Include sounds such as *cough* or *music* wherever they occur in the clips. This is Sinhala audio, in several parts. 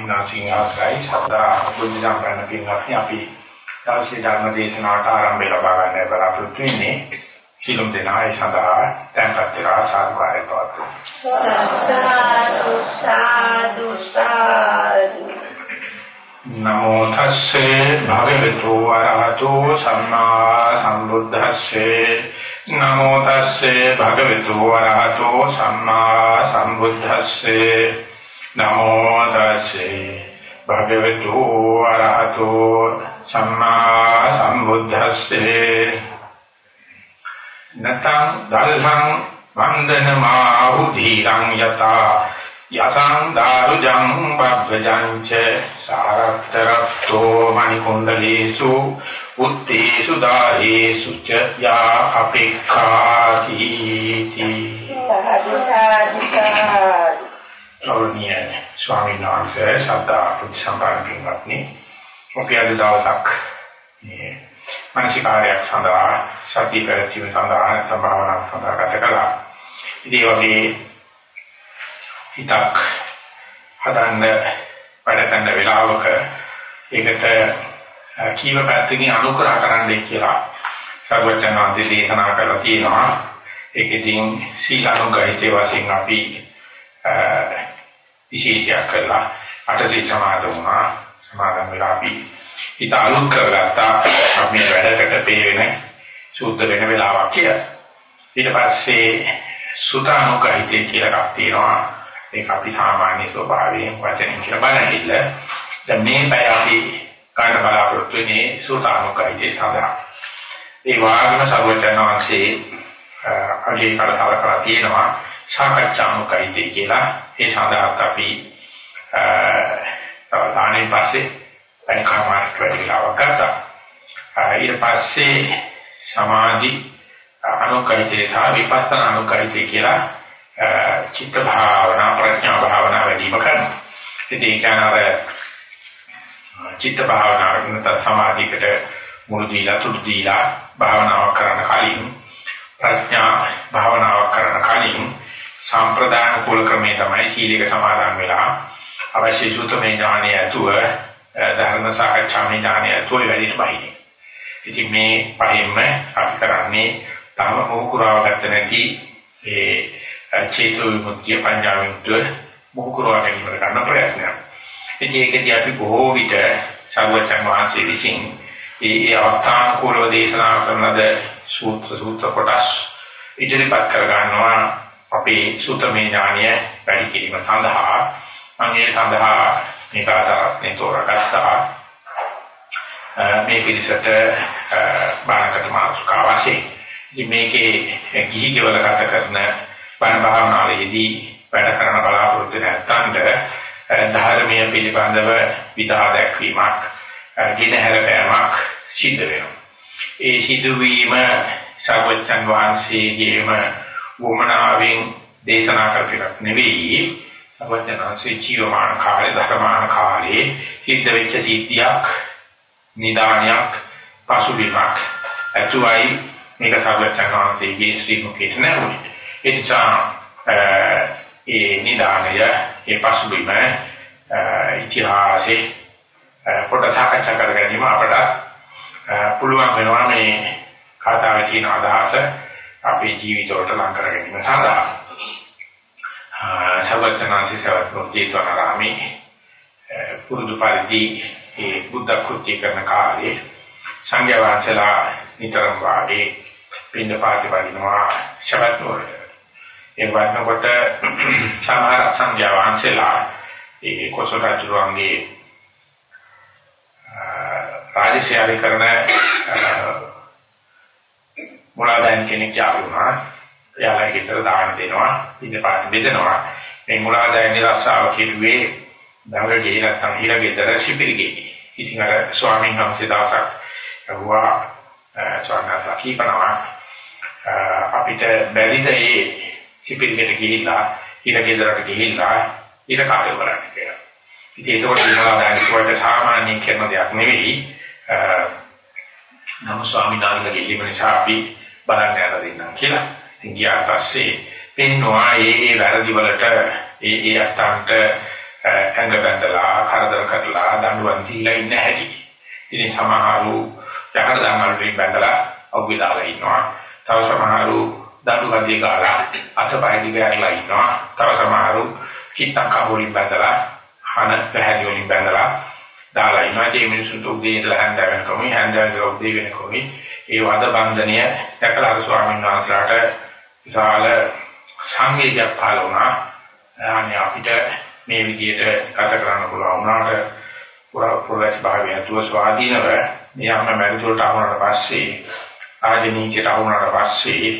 ස්වාමීන් වහන්සේගේ ආශ්‍රයි සදා බුද්ධ සම්පන්න පින්වත්නි අපි දවසේ ධර්ම දේශනාවට ආරම්භය ලබා ගන්න බලාපොරොත්තු වෙන්නේ සිළුම් දෙනා ඒ සඳහා tempත් වෙලා සාදුකාරය පවතුන සාදු සාදු සාදු නමෝ තස්සේ භගවතු වරහතෝ සම්මා සම්බුද්දස්සේ. නමෝ තස්සේ භගවතු වරහතෝ සම්මා සම්බුද්දස්සේ. නමෝ තස්සේ භගවතු ආරහතෝ සම්මා සම්බුද්දස්සේ නතං දල්හං වන්දනමාහු ධීරං යතා යසං දාරුජං පබ්බජං ච සාරක්තරත්තෝ මණිකුණ්ඩලේසු උත්තේසු දාහේසු ච යා අපේක්ඛාති සාදු සාදු සාදු ගෞරවනීය ස්වාමීන් වහන්සේ ශ්‍රද්ධා ප්‍රතිසම්පාදන පින්වත්නි අපි අද දවසක් මේ මානසිකාරයක් සඳහා සතිය පැවැත්වීම සඳහා සම්භාවනාවක් සඳහා ගත කළා. ඉතින් වගේ හිතක් හදන්න වැඩ කරන වෙලාවක ඒකට කීව පැත්තකින් අනුකරහ කරන්නයි කියලා සර්වඥාන්සේ දේශනා කරලා තියෙනවා. ඒකෙදී සීලානුගහිතේ වශයෙන් අපි විශේෂයක් කරලා අටසිල් සමාදන් වුණා. සමාදන් වෙලා අපි හිත අලුත් කරගත්තා. අපි වැඩකට පේන සූත්‍ර වෙන වෙලාවක් කියලා. ඊට පස්සේ සුතානුකහිතේ කියලා එකක් තියෙනවා. ඒක අපි සාමාන්‍ය ස්වභාවයෙන් වචනෙන් කියලා බලනින්න දැන් මේ පැය අපි කාට බලාපොරොත්තු වෙන්නේ සුතානුකහිතේ සඳහා. ඒ වාග්ම සර්වචනවාංශේ අගේ කලකලා තියෙනවා සාකච්ඡාමුකයිතේ කියලා. ඒ සඳහාත් අපි දාණයෙන් පස්සේ පරිකාමාරට වැඩිලාවක් ගත්තා. ඊට පස්සේ සමාධි අනුකයිතේ සහ විපස්සනා අනුකයිතේ කියලා චිත්ත භාවනා ප්‍රඥා භාවනා වැඩිම කරනවා. ඉතින් ඒක අර චිත්ත භාවනාව නැත්නම් සමාධියකට මුළු දීලා තුඩු දීලා භාවනාවක් කරන්න කලින් ප්‍රඥා භාවනාවක් කරන්න කලින් සම්ප්‍රදාන කුල ක්‍රමේ තමයි සීලයක සමාදන් වෙලා අවශ්‍ය සුතමේ ඥානය ඇතුව ධර්ම සාකච්ඡාමේ ඥානය ඇතුව වැඩිට බහිනේ. ඉතින් මේ පහෙන්ම අපි කරන්නේ තම මොහුකුරාව ගත නැති ඒ චේතු විමුක්තිය පඤ්ඤා විමුක්තිය මොහුකුරාව ගැනීමකට ගන්න ප්‍රයත්නයක්. ඉතින් ඒකදී අපි බොහෝ විට සර්වචන් වහන්සේ විසින් ඒ අවස්ථානුකූලව දේශනා කරන ලද සූත්‍ර සූත්‍ර කොටස් ඉදිරිපත් කර ගන්නවා අපේ සූත්‍රමය ඥානය වැඩි කිරීම සඳහා මම ඒ සඳහා මේක ආදාරණේ තෝරගත්තා මේ පිළිසෙට බාහකට මාතෘකාව වශයෙන්. ඉතින් මේකේ ගිහි කෙවල ගත කරන බණ භාවනාවේදී වැඩ කරන බලාපොරොත්තු නැත්තන්ට ධර්මීය පිළිබඳව විදා දැක්වීමක් දිනහැර පෑමක් සිද්ධ වෙනවා. ඒ සිදුවීම සර්වඥන් වහන්සේගේම වමනාවෙන් දේශනා කරපිටක් නෙවෙයි. සර්වඥාන්සේ ජීවමාන කාලේ ධර්මාන කාලේ සිද්ධ වෙච්ච සිද්ධියක් නිදානයක් පසුබිමක් ඇතුවයි මේක සර්වඥාන්සේගේ ශ්‍රී මුඛේට නැරුනේ ඒ නිසා ඒ නිදානය ඒ පසුබිම ඉතිහාසයේ පොඩ සාකච්ඡා කර ගැනීම අපට පුළුවන් වෙනවා මේ කතාවේ තියෙන අදහස අපේ ජීවිතවලට ලං කර ගැනීම සඳහා. සවර්තනාසි සවත්නෝජේතවනාරාමේ පුරුදු පරිදි ඒ බුද්ධ කෘත්‍ය කරන කාලේ සංඝයා වහන්සේලා නිතරම වාගේ පින්න පාති වඩිනවා ශබත් නෝර ඒ වඩනකොට සමහර සංඝයා වහන්සේලා ඒ කොසල රජුගේ රාජසේවය කරන මුලාදන් කෙනෙක් යාළු වුණා. එයාලා ගෙදර දාන දෙනවා, ඉඳපාත බෙදනවා. මේ මුලාදන් නිරස්සාව කිව්වේ දඟ ගේ නැත්නම් හිර ගෙදර සිපිරිගේ. ඉතින් අර ස්වාමීන් වහන්සේ දවසක් අහුවා ස්වාමීන් කීපනවා අපිට බැරිද මේ සිපිරිගෙට ගිහිල්ලා හිර ගෙදරට ගිහිල්ලා ඉර කාර්ය කරන්න කියලා. ඉතින් ඒකෝට මුලාදන් කිව්වට සාමාන්‍ය කරන දෙයක් නෙවෙයි. නම ස්වාමීන් වහන්සේගේ ඉල්ලීම නිසා අපි බලන්න යන දෙන්නම් කියලා. ඉතින් ගියාට පස්සේ පෙන්නවා ඒ ඒ වැරදි වලට ඒ ඒ අස්තන්ට ඇඟ බැඳලා, කර කරදර කරලා දඬුවම් දීලා ඉන්න හැටි. ඉතින් සමහරු යකඩ දඟල් වලින් බැඳලා අවුවිලාලා ඉන්නවා. තව සමහරු දඬු ගදී ගාලා අතපය දිගහැරලා ඉන්නවා. තව සමහරු කිත්තක් කවුලින් බැඳලා හන පැහැදිලි වලින් බැඳලා දාලා ඉන්නවා. ඒ මිනිසුන්ට උදේ ඉඳලා හැන්ද වෙනකම් හැන්ද වෙනකම් උදේ වෙනකම් ඒ වද බන්ධනය දැකලා අර ස්වාමීන් වහන්සේලාට විශාල සංවේගයක් පහළ වුණා. අනේ අපිට මේ විදිහට ගත කරන්න පුළුවන් වුණාට පුරාපුරස් භාවය තුව ස්වාධීනව නියම මැරිතුලට ආවුණාට පස්සේ ආජනීකයට ආවුණාට පස්සේ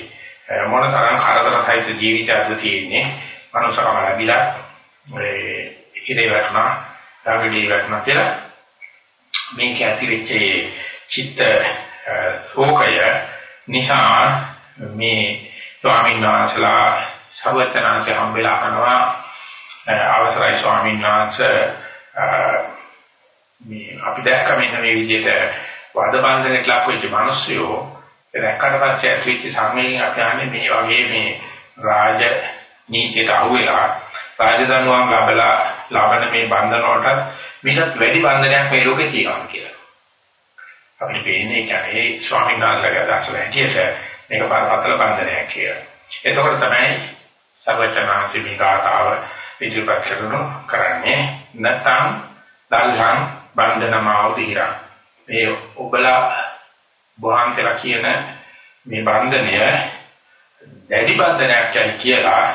මොන තරම් කරදරසහිත ජීවිතයක්ද තියෙන්නේ මනුෂ්‍යකම ලැබිලා ඒ ඉරේ වටනා ළඟදී වටනා කියලා. මේක ඇතිවෙච්ච චිත්ත ශෝකය නිසා මේ ස්වාමීන් වහන්සේලා සර්වඥාන්සේ හම්බෙලා කරනවා අවසරයි ස්වාමීන් වහන්සේ මේ අපි දැක්ක මෙන්න මේ විදිහට වද බන්ධනයට ලක් වෙච්ච මිනිස්සුયો දැක්කට පස්සේ ඇතිවෙච්ච සම්මේලන අපි යන්නේ මේ වගේ මේ රාජ නීතියට අහුවෙලා රාජදඬුවම් ලැබලා ලබන මේ බන්ධන වලට මිලත් වැඩි බන්ධනයක් මේ ලෝකේ තියෙනවා කියලා. අපිට පේන්නේ කියන්නේ ස්වාමීන් වහන්සේගේ අදහස හැටියට මේක බරපතල බන්ධනයක් කියලා. එතකොට තමයි සර්වචනාංශි මේ ගාතාව ඉදිරිපත් කරනු කරන්නේ නැත්නම් දල්හන් බන්ධනමාව දිහිරා. මේ ඔබලා වහන්සේලා කියන මේ බන්ධනය දැඩි බන්ධනයක් කියලා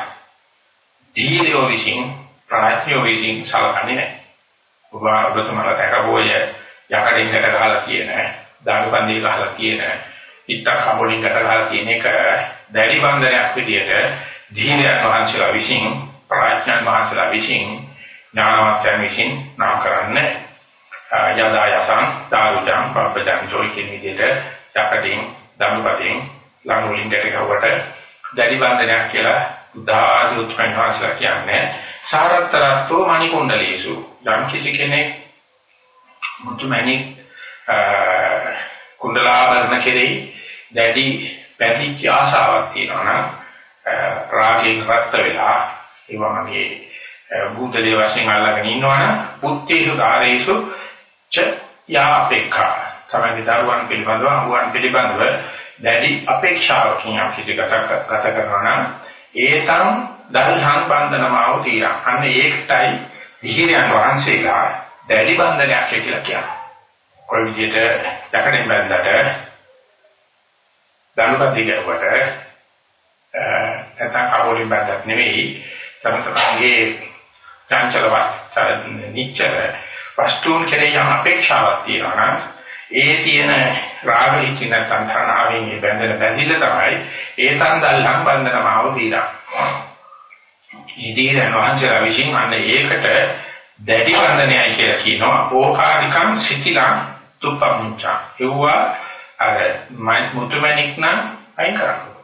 දීර්යෝ විසින් ප්‍රාඥයෝ විසින් සලකන්නේ නැහැ. ඔබ ඔබතුමාලා දැකබෝය යකඩින්කට ගහලා කියන, දානුපන්දී ගහලා කියන, ඉත්තක් කඹලින්කට ගහලා කියන එක දැඩි බන්ධනයක් විදියට දීර්යයන් වහන්සේලා විසින් ප්‍රාඥයන් වහන්සේලා විසින් ඥානවත්යන් විසින් නම් කරන්නේ යදා යසං දාරුජං පබ්බජං ජොයි කියන විදිහට යකඩින් දම්පදින් ලඟුලින් ගැටගවට දැඩි බන්ධනයක් කියලා උදාහරණ උත්පන්නවසලා කියන්නේ සාරත්තරත්වෝ මණිකුණ්ඩලීසු යම් කිසි කෙනෙක් මුතුමැණික් කුණ්ඩලාභරණ කෙරෙහි දැඩි පැතිච්ච ආසාවක් තියෙනවා නම් රාගයෙන් රත් වෙලා ඒ වගේ භූතලේ වශයෙන් අල්ලගෙන ඉන්නවනම් පුත්තේසු ධාරේසු ච යාපේක්ඛා තමයි දරුවන් පිළිබඳව අහුවන් පිළිබඳව දැඩි අපේක්ෂාවකින් යම් කිසි ගත ගත කරනවා නම් ඒතම් දල්හං බන්ධනමාව තීරා. අන්න ඒකටයි විහිරයන් වහන්සේලා දැඩි බන්ධනයක් කියලා කියන්නේ. කොයි විදිහට යකඩෙන් බැඳලා දනුපති ගැවුවට නැත්නම් කවෝලින් බැඳක් නෙවෙයි තම තමන්ගේ චංචලවත් නිච්චර වස්තුන් කෙරෙහි යම් අපේක්ෂාවක් තියෙනවා නම් ඒ තියෙන රාගෙහි නැත්නම් තරණාවෙන් මේ බැඳෙන බැඳිල්ල තමයි ඒ තන්දල්ලම් බන්ධනමාව දීලා. ඉදීරන් වහන්සේලා විසින් අන්න ඒකට දැඩි බන්ධනයයි කියලා කියනවා ඕකානිකම් සිතිලං තුප්පමුච්චා. ඒවා අර මුතුමැණික් නම් අයින් කරන්න.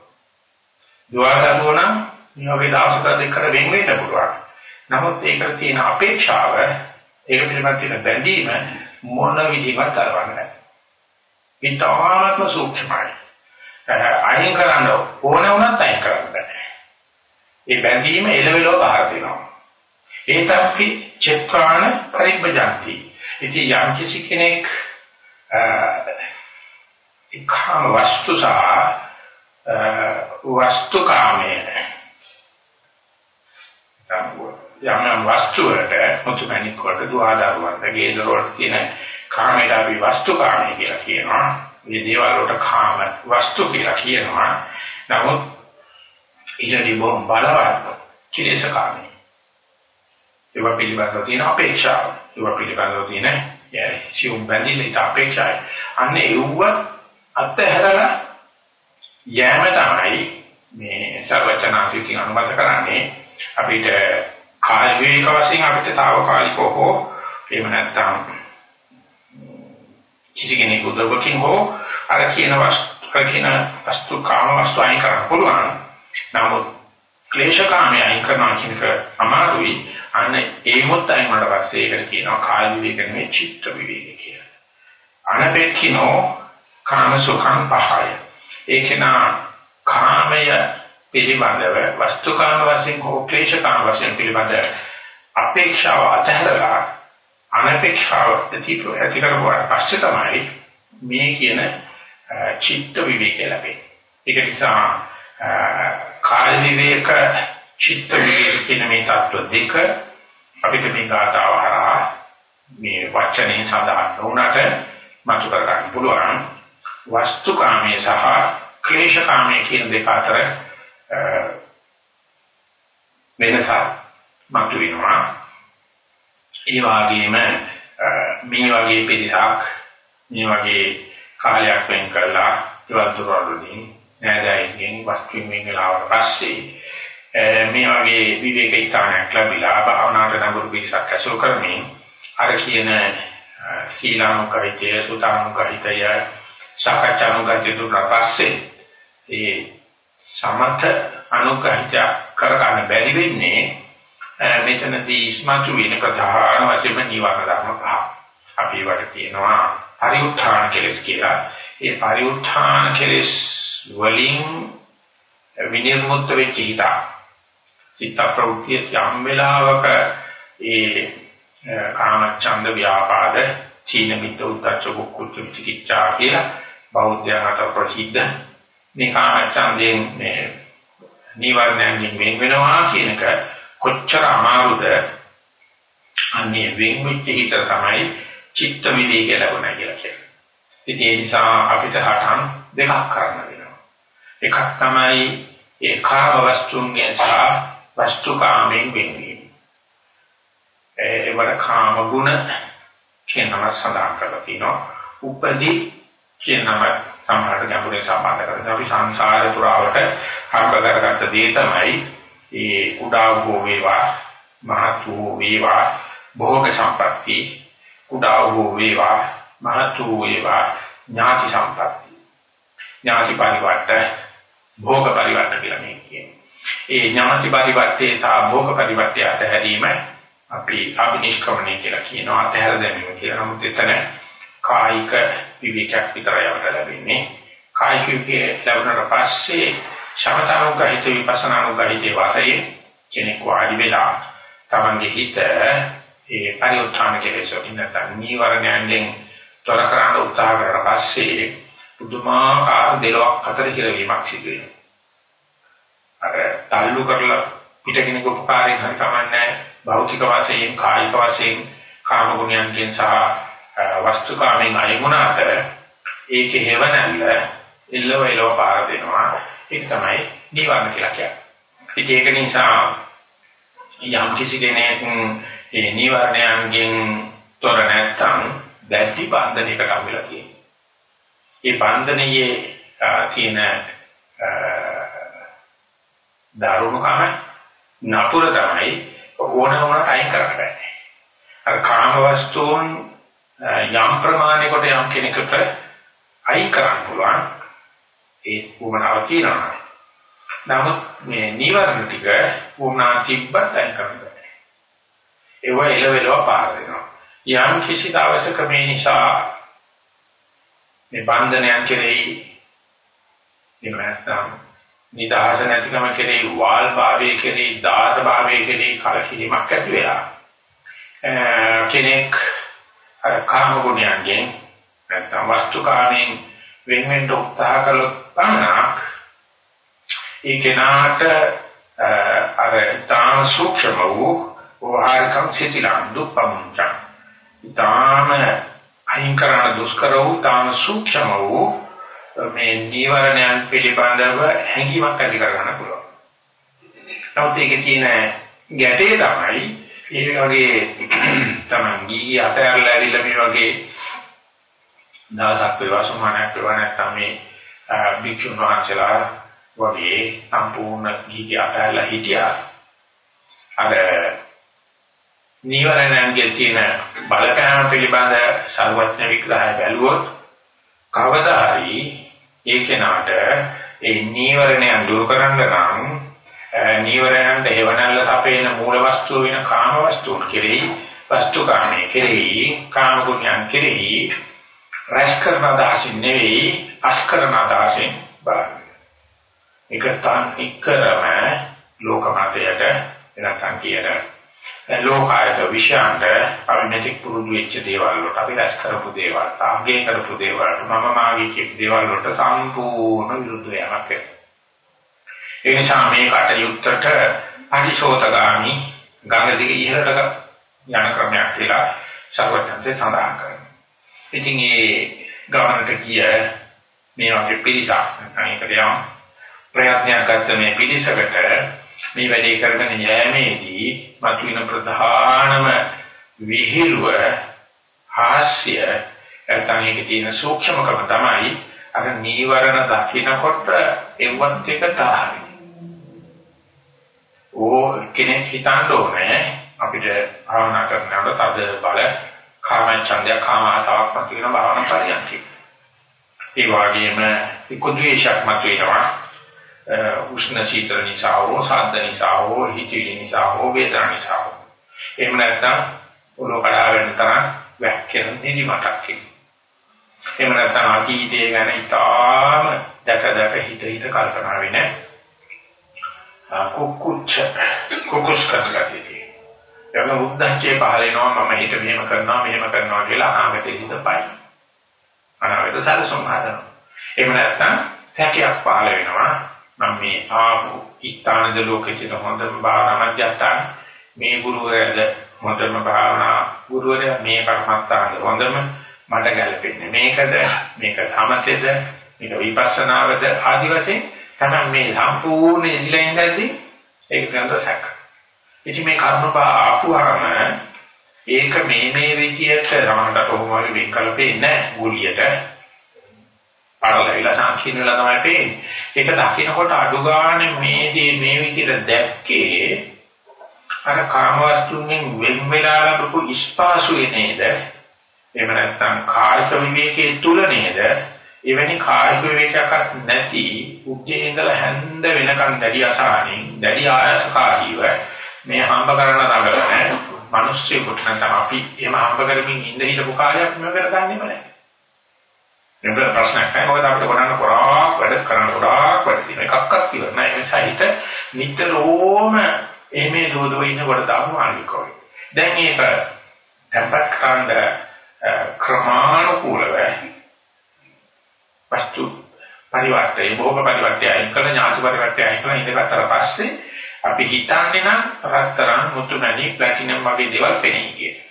දුවදරුවෝ නම් මේ වගේ දවසක දෙකකට වෙන් වෙන්න පුළුවන්. නමුත් ඒකට තියෙන අපේක්ෂාව ඒක පිළිබඳ තියෙන බැඳීම මොන විදිහකට කරවන්නේ නැහැ. ඊටාත්ම සූක්ෂමයි. අයින් කරන්න ඕන වුණත් අයින් කරන්න බෑ. ඒ බැඳීම එළවෙලව බාර දෙනවා. ඒතප්පි චෙත්‍රාණ පරිබ්බජන්ති. ඉතින් යම් කිසි කෙනෙක් ඉකාම වස්තු සහ වස්තු කාමයේ යම් යම් වස්තු වලට මුතුමැණික් වලට දුආදාරුවන්ට ගේදර වලට තියෙන කාමයට අපි වස්තු කාමයේ කියලා කියනවා. මේ දේවල් වලට කාම වස්තු කියලා කියනවා. නමුත් ඊළඟ බොම් බලවත් කිලේශ කාමයේ. ඒවා පිළිබඳව තියෙන අපේක්ෂාව. ඒවා පිළිබඳව තියෙන සියුම් බැඳිලි අපේක්ෂාවයි. අන්න ඒව අත්හැරලා යෑම තමයි මේ සර්වචනාසිකින් අනුමත කරන්නේ අපිට කාය වේක වශයෙන් අපිට తాවකාලිකව හෝ එහෙම නැත්නම් කිසි කෙනෙකු උදව්වකින් හෝ අර කියන වස්තු කියන වස්තු කාම වස්තු අයින් කරන්න පුළුවන්. නමුත් ක්ලේශ කාමයේ අයින් කරනවා කියන එක අමාරුයි. අන්න ඒ මොත් අයින් වුණාට පස්සේ ඒකට කියනවා කාය විවේක නෙමෙයි චිත්ත විවේක කියලා. අනපේක්ෂිනෝ කාම සුඛං පහය. ඒකේනා කාමය පිළිබඳව වස්තුකාම වශයෙන් හෝ ක්ලේශකාම වශයෙන් පිළිබඳ අපේක්ෂාව අතහැරලා අනපේක්ෂාව ඇති ඇති කරගුවා පස්සේ තමයි මේ කියන චිත්ත විවේකය ලැබෙන්නේ. ඒක නිසා කාය විවේක චිත්ත විවේක කියන මේ தত্ত্ব දෙක අපිට මේ ගාතාව හරහා මේ වචනේ සඳහන් වුණාට මතු කර ගන්න පුළුවන්. වස්තුකාමයේ සහ ක්ලේශකාමයේ කියන දෙක අතර වෙනස මතු වෙනවා. ඒ වගේම මේ වගේ පිළිසක් මේ වගේ කාලයක් වෙන් කරලා ඉවත් කරවලුදී නෑදෑයින් වස්තුන් වෙනලාවට පස්සේ මේ වගේ විවේක ස්ථානයක් ලැබිලා භාවනාවට නඟුරු පිළිසක් ඇසුරු කරමින් අර කියන සීලානුකහිතය සුතානුකහිතය සාකච්ඡානුකහිතය දුන්නා පස්සේ ඒ සමත අනුකහිත කරගන්න බැරි වෙන්නේ මෙතනදී ඉස්මතු වෙන ප්‍රධාන වශයෙන්ම නිවන ධර්ම පහ. අපි වට කියනවා පරිඋත්ථාන කෙලස් කියලා. ඒ පරිඋත්ථාන කෙලස් වලින් විනිර්මුක්ත වෙච්ච හිත. චිත්ත ප්‍රවෘත්ති යම් වෙලාවක ඒ කාමච්ඡන්ද ව්‍යාපාද චීන මිත්ත උද්දච්ච කුච්ච විචිකිච්ඡා කියලා බෞද්ධයන් අතර ප්‍රසිද්ධ මේ කාමච්ඡන්දයෙන් මේ නිවර්ණයෙන් වෙන් වෙනවා කියන එක කොච්චර අමාරුද අන්නේ වෙන් වෙච්ච හිත තමයි චිත්ත විදේ කියලා වුණා කියලා කියන්නේ. ඉතින් ඒ නිසා අපිට හටන් දෙකක් කරන්න වෙනවා. එකක් තමයි ඒ කාම වස්තුන්ගෙන් සහ වස්තුකාමයෙන් වෙන්වීම. ඒවට කාම ගුණ කියන නම සඳහන් කරලා තිනවා. උපදී කියන නම සමහරට ගැඹුරේ සම්බන්ධ කරගෙන අපි සංසාර පුරාවට හම්බ කරගත්ත දේ තමයි ඒ කුඩා වූ වේවා මහත් වූ වේවා භෝග සම්පatti කුඩා වූ වේවා මහත් වූ වේවා ඥාති සම්පatti ඥාති පරිවර්ත භෝග පරිවර්ත කියලා මේ කියන්නේ. ඒ ඥාති පරිවර්තේ සහ භෝග පරිවර්තය අතහැරීම අපි අභිනිෂ්ක්‍රමණය කියලා කියනවා අතහැර දැමීම කියලා. නමුත් එතන කායික විවිධයක් විතරයි අපට ලැබෙන්නේ. කායික විවිධය ලැබුණාට පස්සේ ශමතානුගහිත විපස්සනානුගහිත වාසයේ කෙනෙක් වාඩි වෙලා තමන්ගේ හිත ඒ පරිඋත්ථාන කෙලෙස ඉන්නතන් නීවරණයෙන් තොර කරන්න උත්සාහ කරලා පස්සේ පුදුමාකාර දෙලොක් අතර හිරවීමක් සිදු වෙනවා. අර තල්ලු කරලා පිටකිනෙක උපකාරයෙන් හරි කමන්නේ භෞතික වශයෙන් කායික වශයෙන් කාම ගුණයන්ගෙන් සහ වස්තුකාමෙන් අයිමුණාට ඒකේ හේවණල්ල ඉල්ලව ඉලව පාර දෙනවා ඒක තමයි නිවර්ණ කියලා කියන්නේ. ඒක නිසා යම් කිසි කෙනෙක් ඒ නිවර්ණයන්ගෙන් තොර නැත්නම් දැඩි බන්ධනයකට අවිලා තියෙනවා. ඒ බන්ධනයේ තියෙන දරුණුකම නපුර තමයි ඕන ඕනට අයින් කරන්න බෑ. අර කාම වස්තුන් යම් ප්‍රමාණයකට යම් කෙනෙකුට අයින් කරන්න පුළුවන්. ඒ වුණාව තියෙනවා. නමුත් මේ නීවරණ ටික වුණා තිබ්බත් අයින් කරන්න බෑ. ඒව එලවෙලව පාර දෙනවා. යම් කිසි දවසක මේ නිසා මේ බන්ධනයන් කෙරෙහි එහෙම නැත්නම් නිදහස නැතිකම කෙරෙහි වාල් භාවයේ කෙරෙහි දාත භාවයේ කෙරෙහි කලකිරීමක් ඇති වෙලා කෙනෙක් අර කාම ගුණයන්ගෙන් නැත්නම් වස්තුකාමෙන් වෙන වෙන උත්සාහ කළොත් පමණක් ඒ කෙනාට අර තාම සූක්ෂම වූ වහාරකම් සිතිලන් දුප්පමුංච. ඊටාම අයින් කරන දුෂ්කර වූ තාම සූක්ෂම වූ මේ නීවරණයන් පිළිබඳව හැඟීමක් ඇති කරගන්න පුළුවන්. නමුත් ඒකේ තියෙන ගැටේ තමයි ඒ වගේ *clears throat* තමයි ගිහි අතහැරලා ඇවිල්ලා මේ වගේ දවසක් වේවා සමානක් වේවා නැත්නම් මේ භික්ෂුන් වහන්සේලා වගේ සම්පූර්ණ ගිහි අතහැරලා හිටියා. අර නීවරණයන්ගේ තියෙන බලපෑම පිළිබඳ සර්වඥ විග්‍රහය බැලුවොත් කවදා හරි ඒ කෙනාට ඒ නීවරණයන් දුරු කරන්න නම් නීවරණයන්ට හේවණල්ල සපේන මූල වස්තුව වෙන කාම වස්තුන් කෙරෙහි වස්තුකාමයේ කෙරෙහි කාම ගුණයන් කෙරෙහි රැස් කරන දාසින් නෙවෙයි අස් කරන දාසින් බලන්න. ඒක තන් ඉක්කරම ලෝක මතයට එනකන් කියන ලෝකායත විශ්ාන්ත අපි මෙතෙක් පුරුදු වෙච්ච දේවල් වලට අපි රැස් කරපු දේවල්, අගය කරපු දේවල්, මම මාගේ කියපු දේවල් වලට සම්පූර්ණ විරුද්ධ යමක් ඒ නිසා මේ කටයුත්තට අදිශෝතගාමි ගඟ දිගේ ඉහළට යන ක්‍රමයක් කියලා සර්වඥන්සේ සඳහන් කරනවා. ඉතින් මේ ගමනට ගිය මේ වගේ පිළිසක් නැත්නම් යම් ප්‍රයත්නයක් ගත්ත මේ පිළිසකට මේ වැඩේ කරගෙන යෑමේදී මතුවෙන ප්‍රධානම විහිළුව හාස්‍ය නැත්නම් ඒකේ තියෙන සූක්ෂමකම තමයි අර නීවරණ දකින්නකොට එව්වත් එක තරහයි. ඕ කෙනෙක් හිතන්න ඕනේ අපිට භාවනා කරනකොට තද බල කාමච්ඡන්දය කාම ආසාවක් මතුවෙන භාවනා පරියන්ති. ඒ වගේම ඉක්ොද්වේෂයක් මතුවෙනවා. උෂ්ණ සීතල නිසා හෝ සාද්ද නිසා හෝ හිතවිලි නිසා හෝ වේදනා නිසා හෝ. එහෙම නැත්නම් ඔලෝ කඩාවෙන තරම් වැක්කෙන නිදිමතක් කියනවා. එහෙම නැත්නම් අතීතය ගැන ඉතාම දැක දැක හිත හිත කල්පනා වෙන කුකුච්ච කුකුස් කරගතියි. යන උද්දච්චේ පහල වෙනවා මම හිත මෙහෙම කරනවා මෙහෙම කරනවා කියලා ආගතේ හිතපයි. අනාගත සැලසුම් හදනවා. එහෙම නැත්නම් සැකයක් පහල වෙනවා මම මේ ආපු ඊතානද ලෝකෙට හොඳම භාවනා මධ්‍යස්ථාන. මේ ගුරුවරයාද හොඳම භාවනා ගුරුවරයා මේ කර්මස්ථානද හොඳම මට ගැලපෙන්නේ මේකද මේක සමතේද මේක විපස්සනාවද ආදි වශයෙන් තමයි මේ සම්පූර්ණ ඉඳලා ඉඳදී ඒක ගන්න සැක. ඉතින් මේ කර්ම බා ආපුවාම ඒක මේ මේ විදියට සමහරට කොහොම හරි වෙන් කළපේ නැහැ. ගුලියට. පාරලවිලා සංකීර්ණ වෙලා තමයි පේන්නේ. ඒක දකින්නකොට අඩු ගන්න මේ දේ මේ විදියට දැක්කේ අර කාමවස්තුන්ගෙන් වෙන් වෙලා ලැබපු ස්පාසුවේ නේද? එහෙම නැත්නම් කායික විවේකයේ තුල නේද? එවැනි කායික විවේකයක් නැති උද්දී ඉඳලා හැන්ද වෙනකන් දැඩි අසහනින් දැඩි ආයසකාරීව මේ හම්බ කරන නගරනේ මිනිස්සුෙකුට නැත්නම් අපි එහෙම හම්බ කරමින් ඉඳ හිටපු කාලයක් මේක කරගන්නෙම නැහැ. මේක ප්‍රශ්නයක් නෑ මොකද අපිට කරන්න ගොඩාක් වැඩ කරන්න ගොඩාක් වැඩ තියෙන එකක්වත් ඉවර නෑ ඒ නිසා හිත නිතරම එමේ දෝදෝ ඉන්නකොට දාමු ආනිකෝයි. දැන් මේක tempat කණ්ඩ ක්‍රමානුකූලව වස්තු පරිවර්තය භෝග පරිවර්තය අයින් කරන ඥාති පරිවර්තය අයින් කරන ඉඳගත්තර පස්සේ අපි හිතන්නේ නම් රත්තරන් මුතුමැණි ප්ලැටිනම් වගේ දේවල් පෙනෙයි කියලා.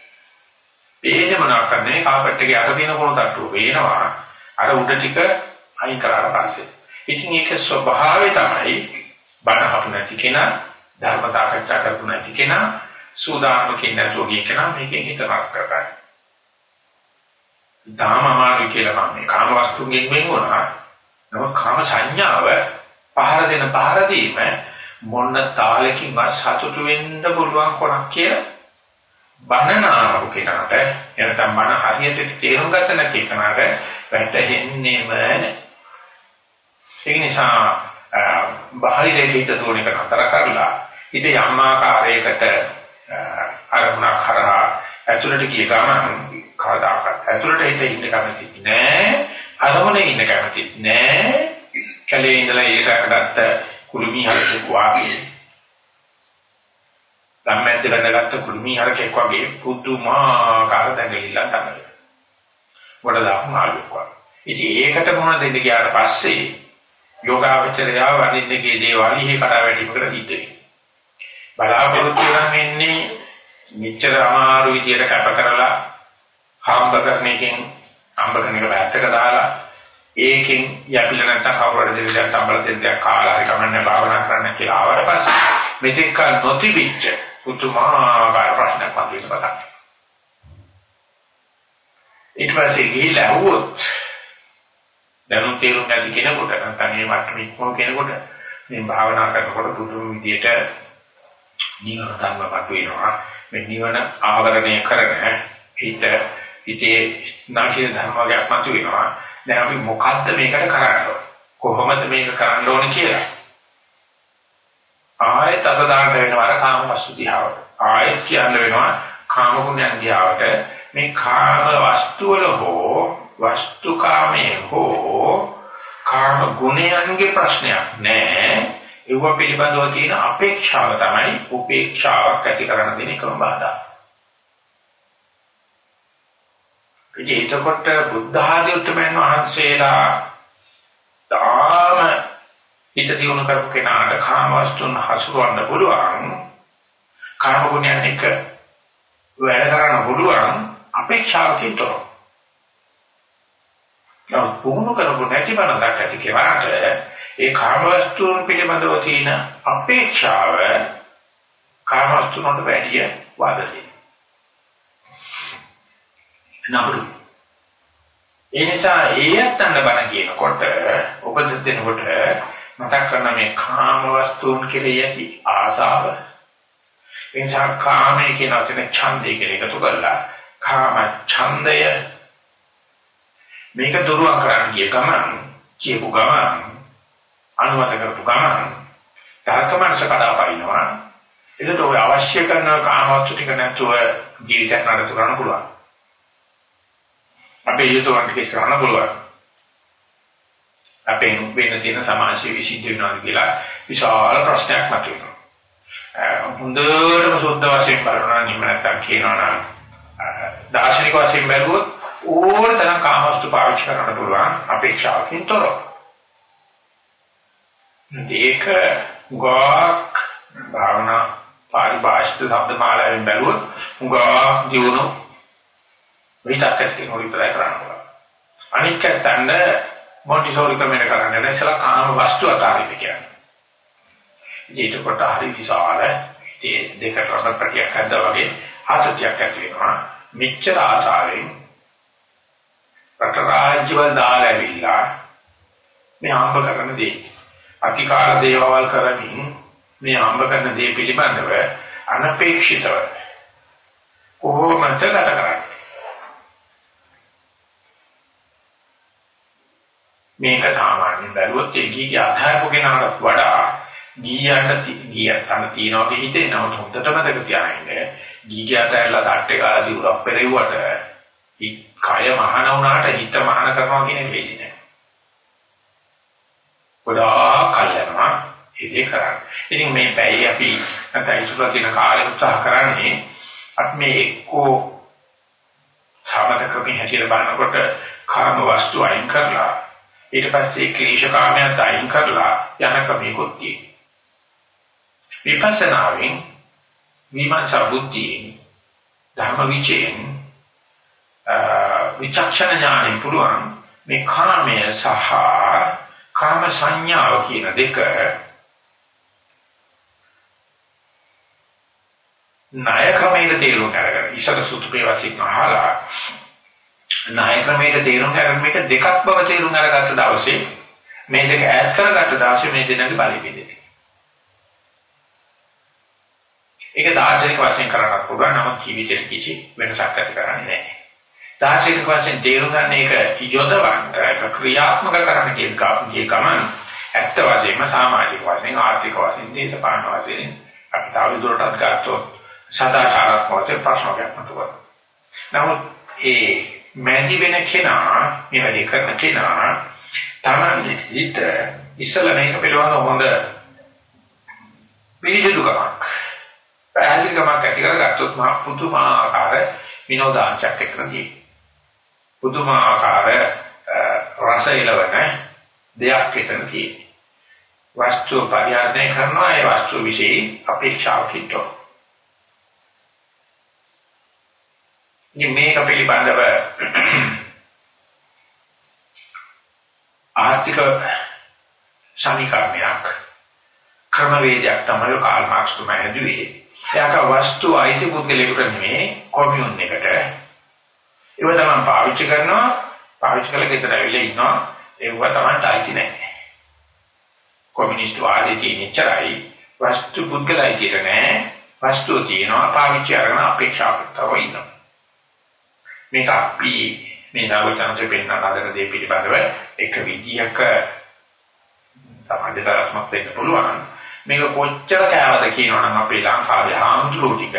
ඒකේ මොනවා කරන්නේ කාපට් එකේ අර තියෙන කොන තට්ටුව වේනවා අර උඩ ටික අයින් කරාට පස්සේ. ඉතින් ඒක ස්වභාවය තමයි බණ හපු නැති කෙනා ධර්ම සාකච්ඡා කරපු නැති කෙනා සූදානමකින් නැතුව ගිය කෙනා මේකෙන් හිත නරක කරගන්න. ඊටාම අමාරු කියලා මම මේ කාම වස්තුන්ගෙන් වෙන් වුණා. නමුත් කාම සංඥාව පහර දෙන පහර දීම මොන තාලකින්වත් සතුටු වෙන්න පුළුවන් කොනක් කියලා බනනාරු කෙනාට එනතම් බන හරියට තේරුම් ගන්න නැති කෙනාට වැටහෙන්නේම නැහැ. ඒ නිසා බාහිර දෙයට තෝරන එක නතර කරලා ඉත යම් ආකාරයකට අරමුණක් කරා ඇතුළට ගිය ගමන් කවදාකවත් ඇතුළට හිත ඉන්න කැමති නෑ අරමුණේ ඉන්න කැමති නෑ කැලේ ඉඳලා ඒක ගත්ත කුළුමී හරකෙක් වාගේ ධම්මැද්ද වැඳගත්තු කුළුමී හරකෙක් වගේ පුදුමාකාර දැඟලිල්ලක් තමයි. වඩ දාපු ආලුවක් වගේ. ඉතින් ඒකට මොන දෙන්න ගියාට පස්සේ යෝගාවචරය වදින්නගේ දේවල් ඉහි කඩා වැටීමකට සිද්ධ වෙනවා. බලාපොරොත්තු වෙන්නේ මෙච්චර අමාරු විදියට කැප කරලා හම්බ කරන එකෙන් හම්බ කරන එක පැත්තක දාලා ඒකෙන් යපිල නැත්නම් කවුරුහරි දෙවියන් තම්බල දෙයක් කාලා හරි කමන්නේ භාවනා කරන්න කියලා ආවට පස්සේ මෙතෙක් කල නොතිබිච්ච පුතුමාකාර ප්‍රශ්නයක් මතුවෙන පටන් ඊට පස්සේ ගිහිල්ලා ඇහුවොත් දැනුම් තේරුම් නැති කෙනෙකුට නැත්නම් මේ මට්ටමේ ඉක්මන කෙනෙකුට මේ භාවනා කරනකොට පුදුම විදියට නිවන ධර්ම මතුවෙනවා මේ නිවන ආවරණය කරගෙන හිත හිතේ නැකේ ධර්ම වර්ගයක් මතුවෙනවා දැන් අපි මොකද්ද මේකට කරන්නේ? කොහොමද මේක කරන්න ඕනේ කියලා. ආයෙත් අත දාන්න වෙනවා අර කාම වස්තු දිහාවට. ආයෙත් කියන්න වෙනවා කාම ගුණයන් දිහාවට. මේ කාම වස්තු වල හෝ වස්තු කාමයේ හෝ කාම ගුණයන්ගේ ප්‍රශ්නයක් නෑ. ඒව පිළිබඳව තියෙන අපේක්ෂාව තමයි උපේක්ෂාවක් ඇති කරන දෙන එකම බාධා. ඉතින් එතකොට බුද්ධ ආදී උතුම්යන් වහන්සේලා තාම හිත දියුණු කරපු කෙනාට කාම වස්තුන් හසුරවන්න පුළුවන්. කාම ගුණයන් එක වැඩ කරන්න පුළුවන් අපේක්ෂාවකින් තොරව. නමුත් පුහුණු කරපු නැති බණක් ඇති කෙනාට ඒ කාම වස්තුන් පිළිබඳව තියෙන අපේක්ෂාව කාම වස්තුන් වලට වැඩිය වාදයි. නබුරු. ඒ නිසා ඒයත් අන්න බණ කියනකොට උපදෙස් දෙනකොට මතක් කරන මේ කාම වස්තුන් කෙරෙහි ඇති ආසාව. එනිසා කාමයේ කියන වචනේ ඡන්දය කියලා එකතු කරලා කාම ඡන්දය මේක දුරුවන් කරන්න ගිය ගමන් කියපු ගමන් අනුමත කරපු ගමන් තරකමනස කඩාපනිනවා එතකොට ඔය අවශ්‍ය කරන කාමවස්තු ටික නැතුව ජීවිතයක් නඩත්තු කරන්න පුළුවන්. අපේ යුතුයන් ටික කරන්න පුළුවන්. අපේ වෙන තියෙන සමාජීය විසිද්ධ වෙනවා කියලා විශාල ප්‍රශ්නයක් මතුවෙනවා හොඳටම සුද්ධ වශයෙන් බලනවා නිම නැත්තම් කියනවා නම් දාර්ශනික වශයෙන් බැලුවොත් ඕන තරම් කාමවස්තු පාවිච්චි කරන්න පුළුවන් අපේක්ෂාවකින් තොරව. මේක ගෝක් භාවනා පරිභාෂිත શબ્ද මාලාවෙන් බැලුවොත් උගා දියුණු විතක්කත් කියන විතරයි කරන්න පුළුවන්. අනික තන්න මොන්ටිසෝරි ක්‍රමයට කරන්නේ නැහැ ඉතලා කාම වස්තු අතාරින්න කියන්නේ. ඊට කොට හරි විශාල ඒ දෙකට රස ප්‍රතියක් හදා වගේ ආතතියක් ඇති වෙනවා. මෙච්චර ආසාවෙන් රට රාජ්‍යවල දාලා ඇවිල්ලා මේ හම්බ කරන දේ අතිකාල දේවල් කරමින් මේ හම්බ කරන දේ පිළිබඳව අනපේක්ෂිතව කොහොමද ගත කරන්නේ මේක සාමාන්‍යයෙන් බැලුවොත් ඒ ගීගේ අධ්‍යාපක කෙනාට වඩා ගීයන්ට ගීයක් තන තියනවා කිහිතේ නමුත් හොඳටම දෙක තියාගෙන ගීගයට ඇවිල්ලා තට්ටේ ගාලා දිවුරක් පෙරෙව්වට කය මහාන වුණාට හිත මහාන කරනවා කියන එක ලේසි නෑ. ගොඩාක් කල් යනවා ඒක කරන්නේ. ඉතින් මේ පැය අපි නැත්නම් ඉස්සර තියෙන කාලේ උත්සාහ කරන්නේ අපි මේ එක්කෝ සාමත ක්‍රමී හැටියට බලනකොට කාම වස්තු අයින් කරලා ඊට පස්සේ ක්ලීශ කාමයන් අයින් කරලා යන ක්‍රමයකොත් තියෙනවා. විපස්සනාවෙන් විමර්ශන බුද්ධියෙන් ධර්ම විචයෙන් විචක්ෂණ ඥානෙ පුළුවන් මේ කාමය සහ කාම සංඥාව කියන දෙක ණය ක්‍රමයේ තේරුම් ගන්න. ඉසක සූත්‍රයේ වශයෙන් අහලා ණය ක්‍රමයේ තේරුම් ගන්න මේක දෙකක් බව තේරුම් අරගත්ත දවසේ මේ දෙක ඈඩ් කරගත්ත දවසේ මේ දෙන්නගේ බලය බෙදෙන්නේ. ඒක දාර්ශනික වශයෙන් කරන්නත් පුළුවන් නමුත් ජීවිතේ කිසි වෙනසක් ඇති කරන්නේ නැහැ. දාර්ශනික වශයෙන් තේරුම් ගන්න එක යොදවන්න ක්‍රියාත්මක කරන්න කියන ගමන් ඇත්ත වශයෙන්ම සමාජික වශයෙන් ආර්ථික වශයෙන් දේශපාලන වශයෙන් අපි තව දුරටත් ගත්තොත් සදාචාරාත්මක ප්‍රශ්නයක් නතුව. නමුත් ඒ මැදි වෙන කෙනා මේ වැඩි කරන කෙනා තමයි හිත ඉස්සල මේක පිළිබඳව හොඳ පිළිදුකමක් පැහැදිලිකමක් ඇති කරගත්තොත් මහ පුදුමාකාර විනෝදාංශයක් එක්කදී පුදුමාකාර රස එළවන දෙයක් එතන තියෙනවා. වස්තු පරිහරණය කරනවා ඒ වස්තු વિશે අපේක්ෂාවකින් ඉතින් මේක පිළිබඳව ආර්ථික සමීකරණයක් ක්‍රමවේදයක් තමයි කාල් මාක්ස් තුමා හැදුවේ. එයාක වස්තු අයිති පුද්ගලයෙකුට නෙමෙයි කොමියුන් එකට. ඒව තමයි පාවිච්චි කරනවා. පාවිච්චි කළා ගෙදර ඇවිල්ලා ඉන්නවා. ඒව තමයි තායිති නැහැ. කොමියුනිස්ට් වාදයේ තියෙන ඉච්චරයි වස්තු පුද්ගලයි කියන නෑ. වස්තු තියෙනවා. පාවිච්චි කරන අපේක්ෂා කරතව ඉන්නවා. මේක අපි මේ නාවචන්සේ පෙන්නන හදන දේ පිළිබඳව එක විදියක තමයි දරස්මක් දෙන්න පුළුවන්. මේක කොච්චර කෑවද කියනවනම් අපේ ලංකාවේ ආම්තුරු ටික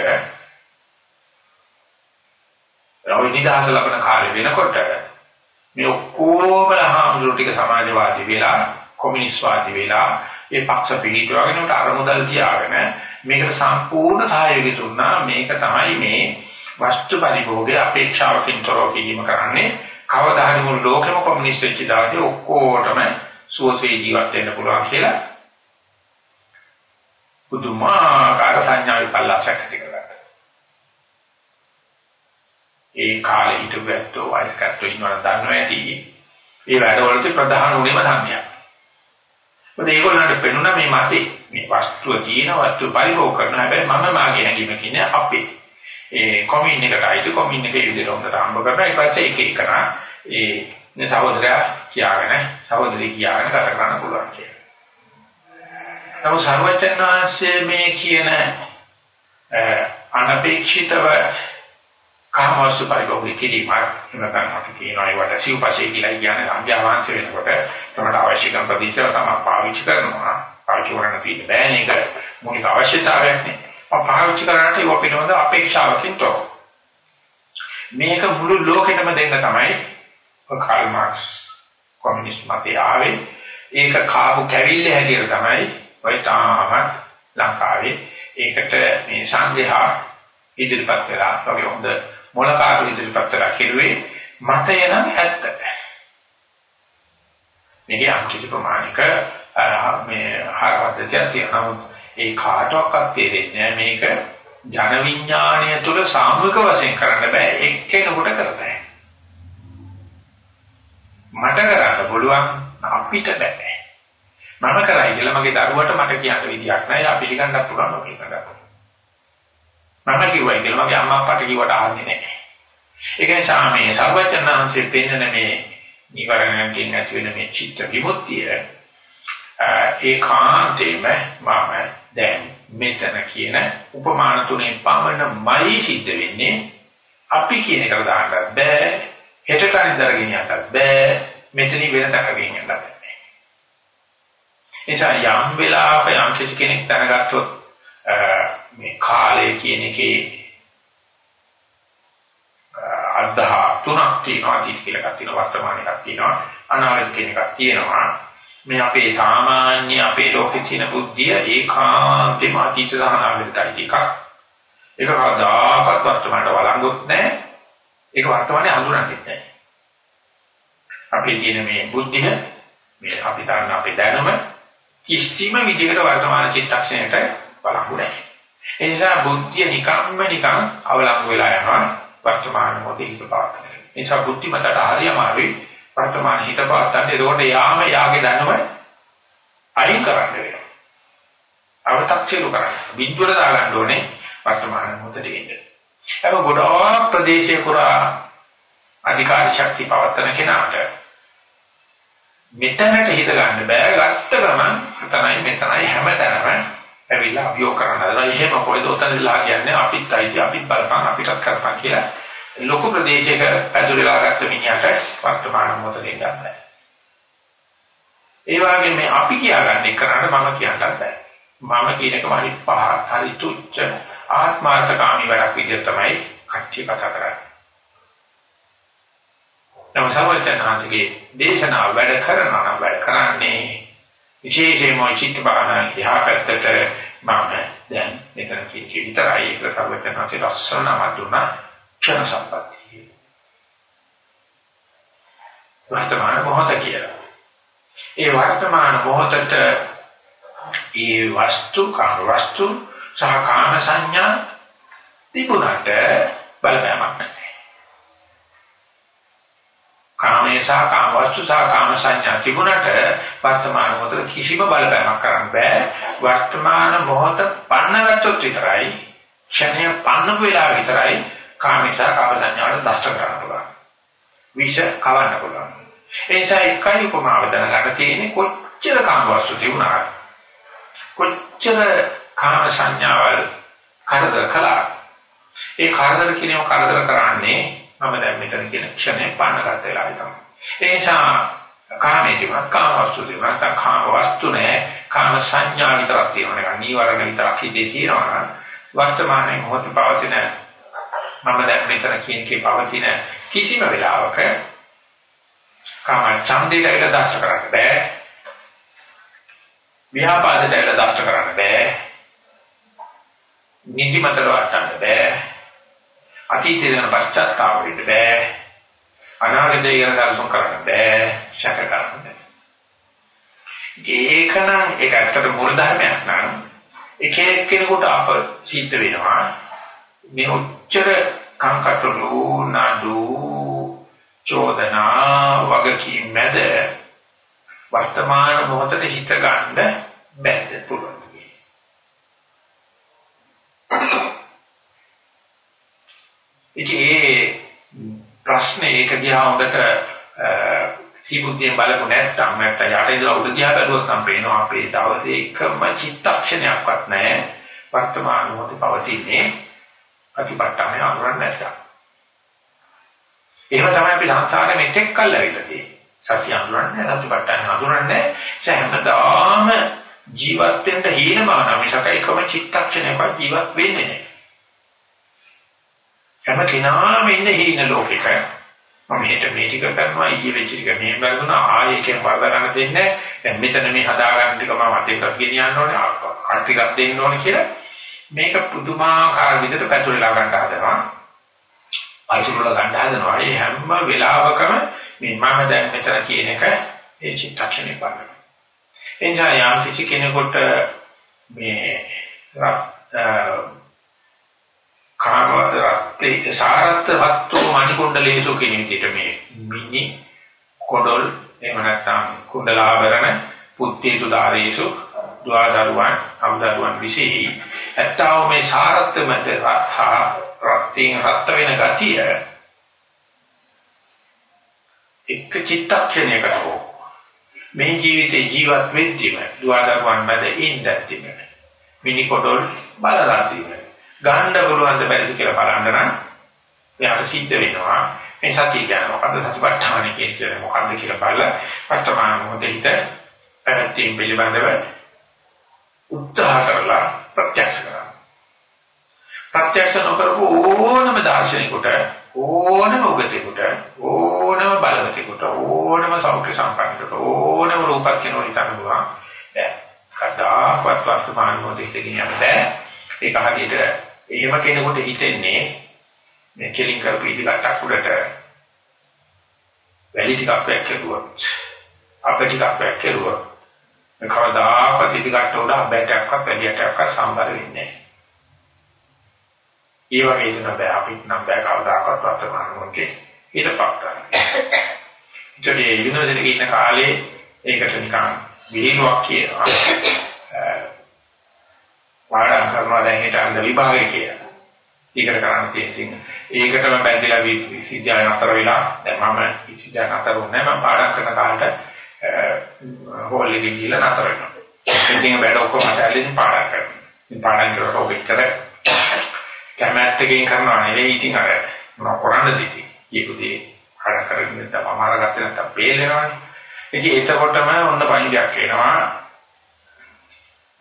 ඔය නිදහස ලබන කාලේ වෙනකොට මේ ඔක්කොම හාමුදුරු ටික සමාජවාදී වෙලා කොමියුනිස්ට් වාදී වෙලා ඒ පක්ෂ පිළිතුරගෙන උට අරමුදල් තියාගෙන මේකට සම්පූර්ණ සහයෝගය දුන්නා. මේක තමයි මේ වස්තු පරිභෝගයේ අපේක්ෂාවකින් තොරව කිරීම කරන්නේ කවදා හරි මුළු ලෝකෙම කොමියුනිස්ට් වෙච්ච දවසේ ඔක්කොටම සුවසේ ජීවත් වෙන්න පුළුවන් කියලා පුදුමාකාර සංඥා විපල්ලාසයක් ඇති කරගත්තා. ඒ කාලේ හිටපැත්තෝ වයස්කත්වෝ ඉන්නවනම් දන්නවා ඇති. ඒ වැඩවලදී ප්‍රධාන උනේම සංඥා. මොකද ඒගොල්ලන්ට පෙනුණා මේ මතේ මේ වස්තුව තියෙන වස්තුව පරිභෝග කරන හැබැයි මම මාගේ හැඟීම කියන්නේ අපේ. ඒ කොමින් එකට අයිති කොමින් එකේ විදිහට හොඳට හම්බ කරලා ඊට පස්සේ එක එක කරා ඒ සහෝදරයා කියාගෙන සහෝදරි කියාගෙන ගත කරන්න පුළුවන් කියලා. නමුත් සර්වචන් වහන්සේ මේ කියන අනපේක්ෂිතව කාමවස්තු පරිභෝගී කිරීමක් එනකන් අපි කියනවා ඒවට සිව්පසේ කියලා කියන්නේ අභ්‍යාවාංශ වෙනකොට තමයි අවශ්‍ය කරන ප්‍රතිචාර තමයි පාවිච්චි කරනවා. පාවිච්චි කරන්න තියෙන බෑනේ ඒක. මූලික අවශ්‍යතාවයක් නේ. පාවිච්චි කරාට ඒක පිටවෙන අපේක්ෂාවකින් තොර මේක මුළු ලෝකෙටම දෙන්න තමයි කාල් මාක්ස් කොමියුනිස්ට් මතය ආවේ ඒක කාපු කැවිල්ල හැටියට තමයි ඔය තාම ලංකාවේ ඒකට මේ සංඝයා ඉදිරිපත් වෙලා වගේ හොඳ මොලකාරු ඉදිරිපත් කරලා කිරුවේ මතය නම් ඇත්ත. මේක අන්තිම ප්‍රමාණික මේ හරවද්දතිය තියෙනවා. ඒ කාටවත් තේරෙන්නේ මේක ජන විඥාණය තුල සාමූහික වශයෙන් කරන්න බෑ එක්කෙනෙකුට කරතයි. මට කරන්න පුළුවන් අපිට බෑ. මම කරයි කියලා මගේ දරුවට මට කියන්න විදියක් නැහැ. යා පිළිගන්නත් පුළුවන් ඔක කරන්න. මම කිව්වයි කියලා මගේ අම්මා අප්පට කිව්වට අහන්නේ නැහැ. ඒක නිසා මේ සර්වඥාන්සේ පෙන්නන මේ නිවරණයෙන් ඇති වෙන මේ චිත්ත විමුක්තිය ඒකාන්තේම මම දැන් මෙතන කියන උපමාන තුනේ පමණමයි සිද්ධ වෙන්නේ. අපි කියන එකට දාන්නත් බෑ හෙට කනින්දර ගෙනියන්නත් බෑ මෙතනින් වෙන තැනක ගෙනියන්නත් බෑ. නිසා යම් වෙලාවක යම් කෙනෙක් දැනගත්තොත් මේ කාලය කියන එකේ අද්දා තුනක් තියෙනවා අතීත කියලා එකක් තියෙනවා වර්තමාන එකක් තියෙනවා අනාගත කියන එකක් තියෙනවා. මේ අපේ සාමාන්‍ය අපේ ලෝකේ තියෙන බුද්ධිය ඒකාන්තෙම අතීත සහ අනාගතයි එකක්. ඒක කවදාකවත් වර්තමානට වළංගුත් නැහැ ඒක වර්තමානයේ හඳුනන්නේ නැහැ අපේ තියෙන මේ බුද්ධිය මේ අපි ගන්න අපේ දැනුම කිසිම විදිහකට වර්තමාන චිත්තක්ෂණයට වළංගු නැහැ ඒ නිසා බුද්ධිය නිකම්ම නිකම් අවලංගු වෙලා යනවා වර්තමාන මොහොතේ හිත පාත්තන. ඒ නිසා බුද්ධි මතට හරියමාරුයි වර්තමාන හිත පාත්තන්නේ ඒකට යාම යාගේ දැනුම අයින් කරන්න වෙනවා. අව탁සිරු කරන්න. බින්දුවර දාගන්න ඕනේ වර්තමාන මොහොතේ ඉන්න. ඒක ගොඩාක් ප්‍රදේශයේ පුරා අධිකාරී ශක්තිය පවත්තන කෙනාට මෙතනට හිත ගන්න බෑ ගත්ත ගමන් තමයි මෙතනයි හැමතැනම ඇවිල්ලා අභියෝග කරන්න හදලා එහෙම කොයිද උතනලා කියන්නේ අපිත් අයිති අපිත් බලපන් අපිටත් කරපන් කියලා ලොකු ප්‍රදේශයක පැදුරලා ගත්ත මිනිහට වර්තමාන මොහොතේ ගන්න බෑ. ඒ වගේ මේ අපි කියාගන්නේ කරාට මම කියන්නත් බෑ. මම කියන එක හරි පහ හරි තුච්ච ආත්මාර්ථකාමී වැඩක් විදිහට තමයි කච්චි කතා කරන්නේ. නමුත් සර්වඥාන්සේගේ දේශනාව වැඩ කරනවා නම් වැඩ කරන්නේ විශේෂයෙන්ම චිත්ත භාවනා දිහා පැත්තට මම දැන් මෙතන කිය විතරයි ඒක සර්වඥාන්සේ ලස්සන නමතුනා ක්ෂණ සම්පත්තිය. වර්තමාන මොහොත කියලා. ඒ වර්තමාන මොහොතට ඒ වස්තු කාම වස්තු සහ කාම සංඥා තිබුණාට බලපෑමක් කාමයේ සහ කාම වස්තු සහ කාම සංඥා තිබුණට වර්තමාන මොහොතේ කිසිම බලපෑමක් කරන්න බෑ වර්තමාන මොහොත පන්නගත්තොත් විතරයි ක්ෂණය පන්නපු වෙලාව විතරයි කාමයේ සහ කාම සංඥාවල දෂ්ට කරන්න පුළුවන්. විෂ කවන්න පුළුවන්. ඒ නිසා එකයි උපමාව දැනගන්න තියෙන්නේ කොච්චර කාම වස්තු තිබුණාද? කොච්චර කාම සංඥාවල් කරදර කළා? ඒ කරදර කියනව කරදර කරන්නේ මම දැන් මෙතන කියන ක්ෂණය පන්නගත්ත වෙලාවයි තමයි. ඒ නිසා කාමයේ තිබුණත් කාම වස්තු තිබුණත් කාම වස්තු නෑ කාම සංඥා විතරක් තියෙනවා. නේද? නීවරණ විතරක් හිතේ තියෙනවා වර්තමානයේ මොහොත පවතින මම දැන් මෙතන කියන කේ පවතින කිසිම වෙලාවක කාම ඡන්දයට ඉඩ දාස කරන්න බෑ. ව්‍යාපාදයට ඇල දෂ්ට කරන්න බෑ. නිදිමතට වටන්න බෑ. අතීතේ ගැන පශ්චාත්තාප වෙන්න බෑ. අනාගතේ ගැන කල්පනා කරන්න බෑ. ශක කරන්න බෑ. ඒකනම් ඒක ඇත්තට මූල ධර්මයක් නෑ. එක එක්කෙනෙකුට අප සිද්ධ වෙනවා මේ උච්චර කංකටොළු නඩු චෝදනා වගකීම් මැද වර්තමාන මොහොතේ හිත ගන්න බැහැ පුළුවන්. ඉතින් ඒ ප්‍රශ්නේ ඒක දිහා හොඳට සීබුද්ධියෙන් බලපො නැත්නම් නැත්නම් යට ඉඳලා උඩ දිහා බැලුවොත් නම් පේනවා අපේ දවසේ එකම චිත්තක්ෂණයක්වත් නැහැ වර්තමාන මොහොතේ පවතින්නේ ප්‍රතිපත්තමය අනුරන් නැත්නම්. එහෙම තමයි අපි සංසාරේ මෙතෙක් කල් ඇවිල්ලා තියෙන්නේ. සත්‍ය අඳුරන්නේ සතිපට්ඨාන අඳුරන්නේ හැමදාම ජීවත් වෙන්න හීනමාන මිසක එකම චිත්තක්ෂණයක ජීවත් වෙන්නේ නැහැ. හැම කෙනාම ඉන්නේ හීන ලෝකෙක. මම හිත මේ ටික කරනවා ඊයේ වෙච්ච ටික මේ බලනවා ආයෙ එකෙන් වර්ධ ගන්න දෙන්නේ දැන් මෙතන මේ හදාගන්න ටික මම අතේට ගෙනියන්න ඕනේ අර ටිකක් දෙන්න ඕනේ කියලා මේක පුදුමාකාර විදිහට පැතුරලා ගන්න හදනවා. අයිතුල ගන්න හදනවා. ඒ හැම වෙලාවකම මේ මම දැන් මෙතන කියන එක ඒ චිත්තක්ෂණේ බලනවා. එනිසා යම් කිසි කෙනෙකුට මේ කාම රත්ේ සාරත් වත්තු මණිකුණ්ඩලේසු කියන විදිහට මේ මිනි කොඩොල් එහෙම නැත්නම් කුණ්ඩලාභරණ පුත්තේසු ධාරේසු ද්වාදරුවන් අම්දරුවන් විශේෂයි. ඇත්තව මේ සාරත් මත රත්යෙන් රත් වෙන ගතිය එක්ක චිත්තක්ෂණයකට හෝ මේ ජීවිතේ ජීවත් වෙද්දිම ද්වාදරුවන් මැද ඉඳද්දිම මිනි කොඩොල් බලලාදීම ගන්න පුළුවන් ද බැරිද කියලා බලන්න නම් එයාට සිද්ධ වෙනවා. මේ සතිය කියන්නේ මොකද්ද? සතිපට්ඨාන කියන්නේ මොකද්ද කියලා බලලා වර්තමාන මොහොතේ හිත පැවැත්ම පිළිබඳව උත්සාහ කරලා ප්‍රත්‍යක්ෂ කරනවා ප්‍රත්‍යක්ෂ නොකරපු ඕනම දාර්ශනිකට ඕනම උගතෙකුට ඕනම බලවතෙකුට ඕනම සෞඛ්‍ය සම්පන්නකට ඕනම රූපක් කෙනෙකුට හිතන්න පුළුවන්. දැන් කතාවත් වර්තමාන මොහොතේ ඉඳගෙන යන්න බෑ. ඒක හරියට එහෙම කෙනෙකුට හිතෙන්නේ මේ කෙලින් කරපු ඉදිකටක් උඩට. වැලි ටිකක් වැක්කෙරුවොත් අප ටිකක් වැක්කෙරුවොත් මේ කවදාකවත් ඉදිකට උඩ බැටක්වත් වැලියටක්වත් සම්බර වෙන්නේ නැහැ. ඒ වගේ දෙන බෑ අපිට නම් බෑ කවදාකවත් වර්තමාන මොකේ ඊටපත් ගන්න. ඒකේ යුනිවර්සිටි ඉන්න කාලේ ඒකට නිකන් විහිළුවක් කියනවා. පාඩම් කරනවා දැන් හිට අන්ද විභාගය කියලා. ඒකට කරන්න තියෙන්නේ. ඒකටම බැඳිලා විද්‍යාව නතර වෙලා දැන් මම විද්‍යාව නතර වුණා මම පාඩම් කරන කාලේ හෝල් එකේ ගිහලා නතර වෙනවා. ඉතින් වැඩ ඔක්කොම අතහැරලා පාඩම් කරනවා. ඉතින් පාඩම් කරලා ඔබෙච්චර කැමැත්තකින් කරනවා නෙවෙයි ඉතින් අර මොන කරන්නද ඉතින්. ඒකදී පාඩම් කරගෙන ඉඳලා අමාරු ගත්තේ නැත්තම් පේලෙනවනේ. ඉතින් එතකොටම ඔන්න පණිවිඩයක් එනවා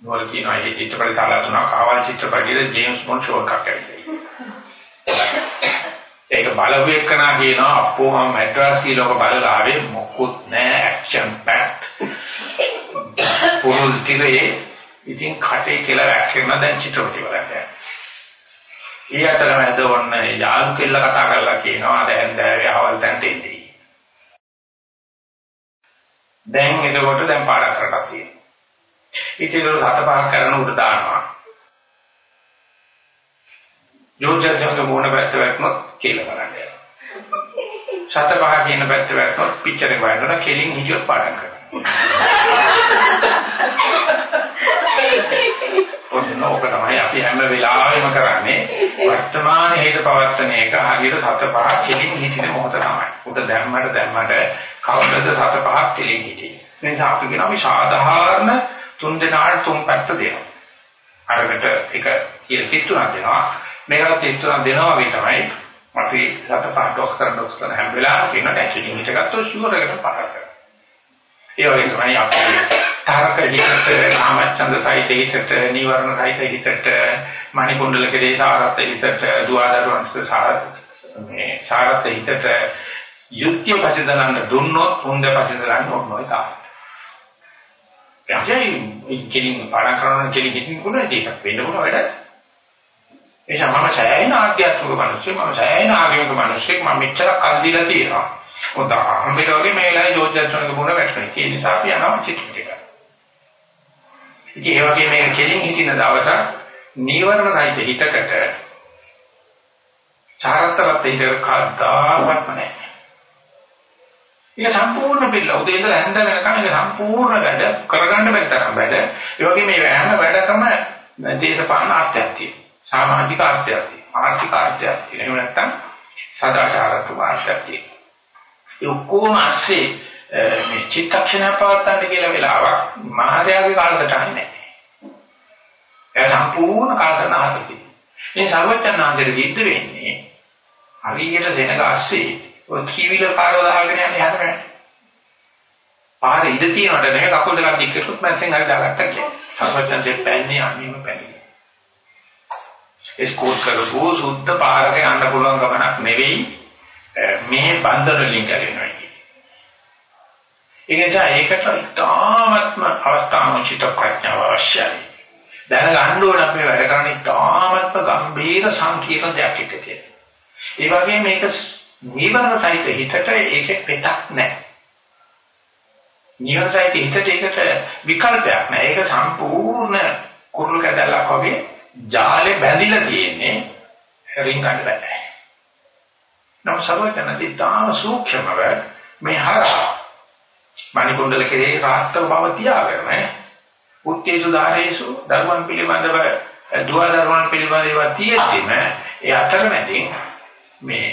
නෝල් කියනවා මේ චිත්‍රපට තාලා තුනක් ආවල් චිත්‍රපටියේ ජේම්ස් බොන්ඩ් ෂෝ එකක් ඇවිල්ලා. ඒක බලපු එකනා කියනවා අප්පෝ මම මැඩ්‍රාස් කීලෝක බලලා ආවේ මොකුත් නෑ ඇක්ෂන් පැක්ට්. පුරුල් තිරේ ඉතින් කටේ කියලා වැක්කෙන දැන් චිත්‍රපටි බලන්න. ඊ අතර මැද ඔන්න යාළු කෙල්ල කතා කරලා කියනවා දැන් දැන් ආවල් දැන් දෙන්නේ. දැන් එතකොට දැන් පාඩම් කරලා තියෙනවා. ඉතින් ඒක හත පහක් කරන උඩ දානවා. යෝජනක මොන පැත්ත වැටුනොත් කියලා බලන්න. සත පහ කියන පැත්ත වැටුනොත් පිච්චරේ වයින්නවා කෙලින් හිටියොත් පාඩම් කරනවා. ඔන්න ඕක තමයි අපි හැම වෙලාවෙම කරන්නේ වර්තමාන හේත පවත්තන එක හරියට සත පහ කෙලින් හිටින මොහොත තමයි. උට දැම්මට දැම්මට කවදද සත පහක් කෙලින් හිටියේ. මේ අපි කියනවා මේ සාධාරණ තුන් දෙනාට තුන් පැත්ත දෙනවා. අරකට එක කියලා සිත්තුනක් දෙනවා. මේකට සිත්තුනක් දෙනවා වගේ තමයි අපි රට පහ ඩොස් කරන ඩොස් කරන හැම වෙලාවෙම කියන ටැක්සින් හිට ගත්තොත් ෂුවර් එකට පාර කරනවා. ඒ වගේ තමයි අපි තාරක හිතට කාමච්ඡන්ද සහිත හිතට නීවරණ සහිත හිතට මණිකුණ්ඩලක දේශාරත් හිතට දුආදරුවන් සාරත් මේ සාරත් හිතට යුක්තිය පසදලන්න දුන්නොත් හොඳ පසදලන්න ඕනෝයි තමයි. එහේ කෙලින් පාඩම් කරන කෙලින් හිටින්න පුළුවන් දෙයක් වෙන්න පුළුවන් වැඩක්. එනිසා මම සෑහෙන ආධ්‍යාත්මික මිනිස්සෙක් මම සෑහෙන ආගමික මිනිස්සෙක් මම මෙච්චර කල් දීලා තියෙනවා. මොකද අම්බිට වගේ මේ වෙලාවේ ජෝතිජාතනක මුණ වැටෙනවා. ඒ නිසා අපි යනවා චිත්‍රෙට. ඉතින් ඒ වගේ මේ කෙලින් හිටින දවසක් නීවරණ රහිත හිතකට චාරතරත් හිතක කද්දාවත් නැහැ. ඒක සම්පූර්ණ පිළ උදේ ඉඳලා හැන්ද වෙනකන් ඒක සම්පූර්ණ වැඩ කරගන්න බැරි තරම් වැඩ. ඒ වගේ මේ හැම වැඩකම දේශපාලන අර්ථයක් තියෙනවා. සමාජික අර්ථයක් තියෙනවා. ආර්ථික අර්ථයක් තියෙනවා. එහෙම නැත්නම් සදාචාරාත්මක අර්ථයක් තියෙනවා. ඒ ඔක්කොම ඇස්සේ මේ චිත්තක්ෂණ පවත්තන්න කියලා වෙලාවක් මහායාගේ කාලසටහන නැහැ. ඒ සම්පූර්ණ කාලසටහන හදති. මේ සර්වඥාන්තයේ විද්ද වෙන්නේ හරියට දෙනක ඇස්සේ ඔය කීවිල කාරව දාගෙන යන්නේ හතරනේ. පාර ඉඳ තියනට නේ කකුල් දෙකක් දික්කටුත් මැස්සෙන් හරි දාගත්තා කියන්නේ. සර්වඥාන්තයේ පැන්නේ අනිම පැන්නේ. ස්කෝර් කරපු සුද්ධ පාරක යන්න පුළුවන් ගමනක් නෙවෙයි මේ බන්ධන වලින් කරනවා කියන්නේ. ඒ නිසා ඒකට ඉතාමත්ම අවස්ථාමචිත ප්‍රඥාව අවශ්‍යයි. දැනගන්න ඕන අපි වැඩ කරන්නේ ඉතාමත්ම ගම්භීර සංකීර්ණ දෙයක් එක්ක ඒ වගේ මේක නිවන සහිත හිතට ඒකේ පෙතක් නැහැ. නිවන සහිත හිතට ඒකට විකල්පයක් නැහැ. ඒක සම්පූර්ණ කුරුළු කැදල්ලක් වගේ ජාලේ බැඳිලා තියෙන්නේ රින්ගන්න බෑ. නම් සර්වඥාදී තාම සූක්ෂමව මේ හරහා මණිකොණ්ඩල කෙරේ රාත්‍තව බව තියාගෙන උත්තේජ ධාරේසු ධර්මම් පිළිබඳව දුව ධර්මම් පිළිබඳව තියෙද්දිම ඒ අතරමැදින් මේ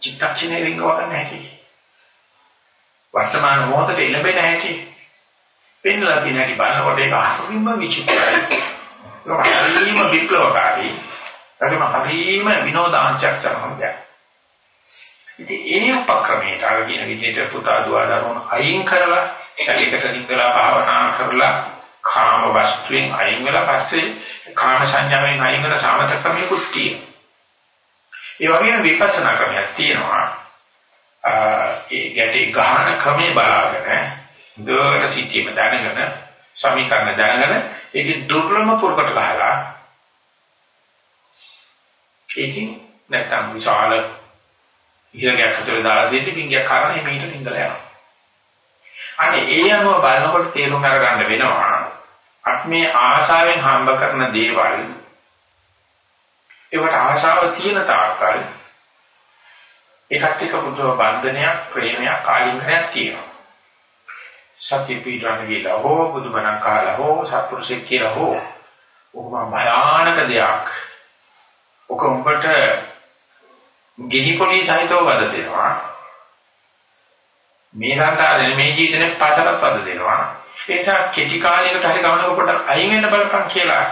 චිත්තක්ෂණේ රිංගව ගන්න හැටි වර්තමාන මොහොතේ ඉලබෙන හැටි පෙන්ලා තියෙන හැටි බලනකොට ඒක හරිම විචිත්‍රයි හරීම විප්ලවකාරී. ඒකම හරීම විනෝදාංශයක් තමයි. ඉතින් ඒ උපක්‍රමයට අර කියන විදිහට පුතා දුව දරුවෝ අයින් කරලා ඒකට නිකලා භාවනා කරලා කාම වස්තුවෙන් අයින් වෙලා පස්සේ කාම සංඥාවෙන් අයින් වෙන සමත ක්‍රමිකුත් තියෙනවා. ඒ වගේම විපස්සනා ක්‍රමයක් තියෙනවා. ඒ ගැටි ගහන ක්‍රමේ බලාගෙන දුරට සිටීම දැනගෙන සමීකරණ දැනගෙන ඒකේ දුර්ලභ පුරකට ගහලා ඒකෙන් නැත්තම් විශාල ඉරගයක් ඇතුලේ දාලා දෙද්දි පිංගයක් කරන එමෙහිට ඉඳලා යනවා. අනේ ඒ අනුව බලනකොට තේරුම් අරගන්න වෙනවා අපි මේ ආශාවෙන් හම්බ කරන දේවල් ඒවට ආශාව තියෙන තාක්කල් ඒකත් එක්ක පුදුම බන්ධනයක් ප්‍රේමයක් ආලිංගනයක් තියෙනවා. සත්‍ය පිටරන්න ගිහලා හෝ බුදුබණක් අහලා හෝ සත්පුරුෂෙක් කියලා හෝ ඔහොම භයානක දෙයක්. ඔක උඹට ගිනි පොලි සහිතව වද දෙනවා. මේ සංකාරයේ මේ ජීවිතේ පතරක් වද දෙනවා. ඒක කෙටි කාලයකට හරි ගමනක පොඩ අයින් වෙන්න බලපන් කියලා.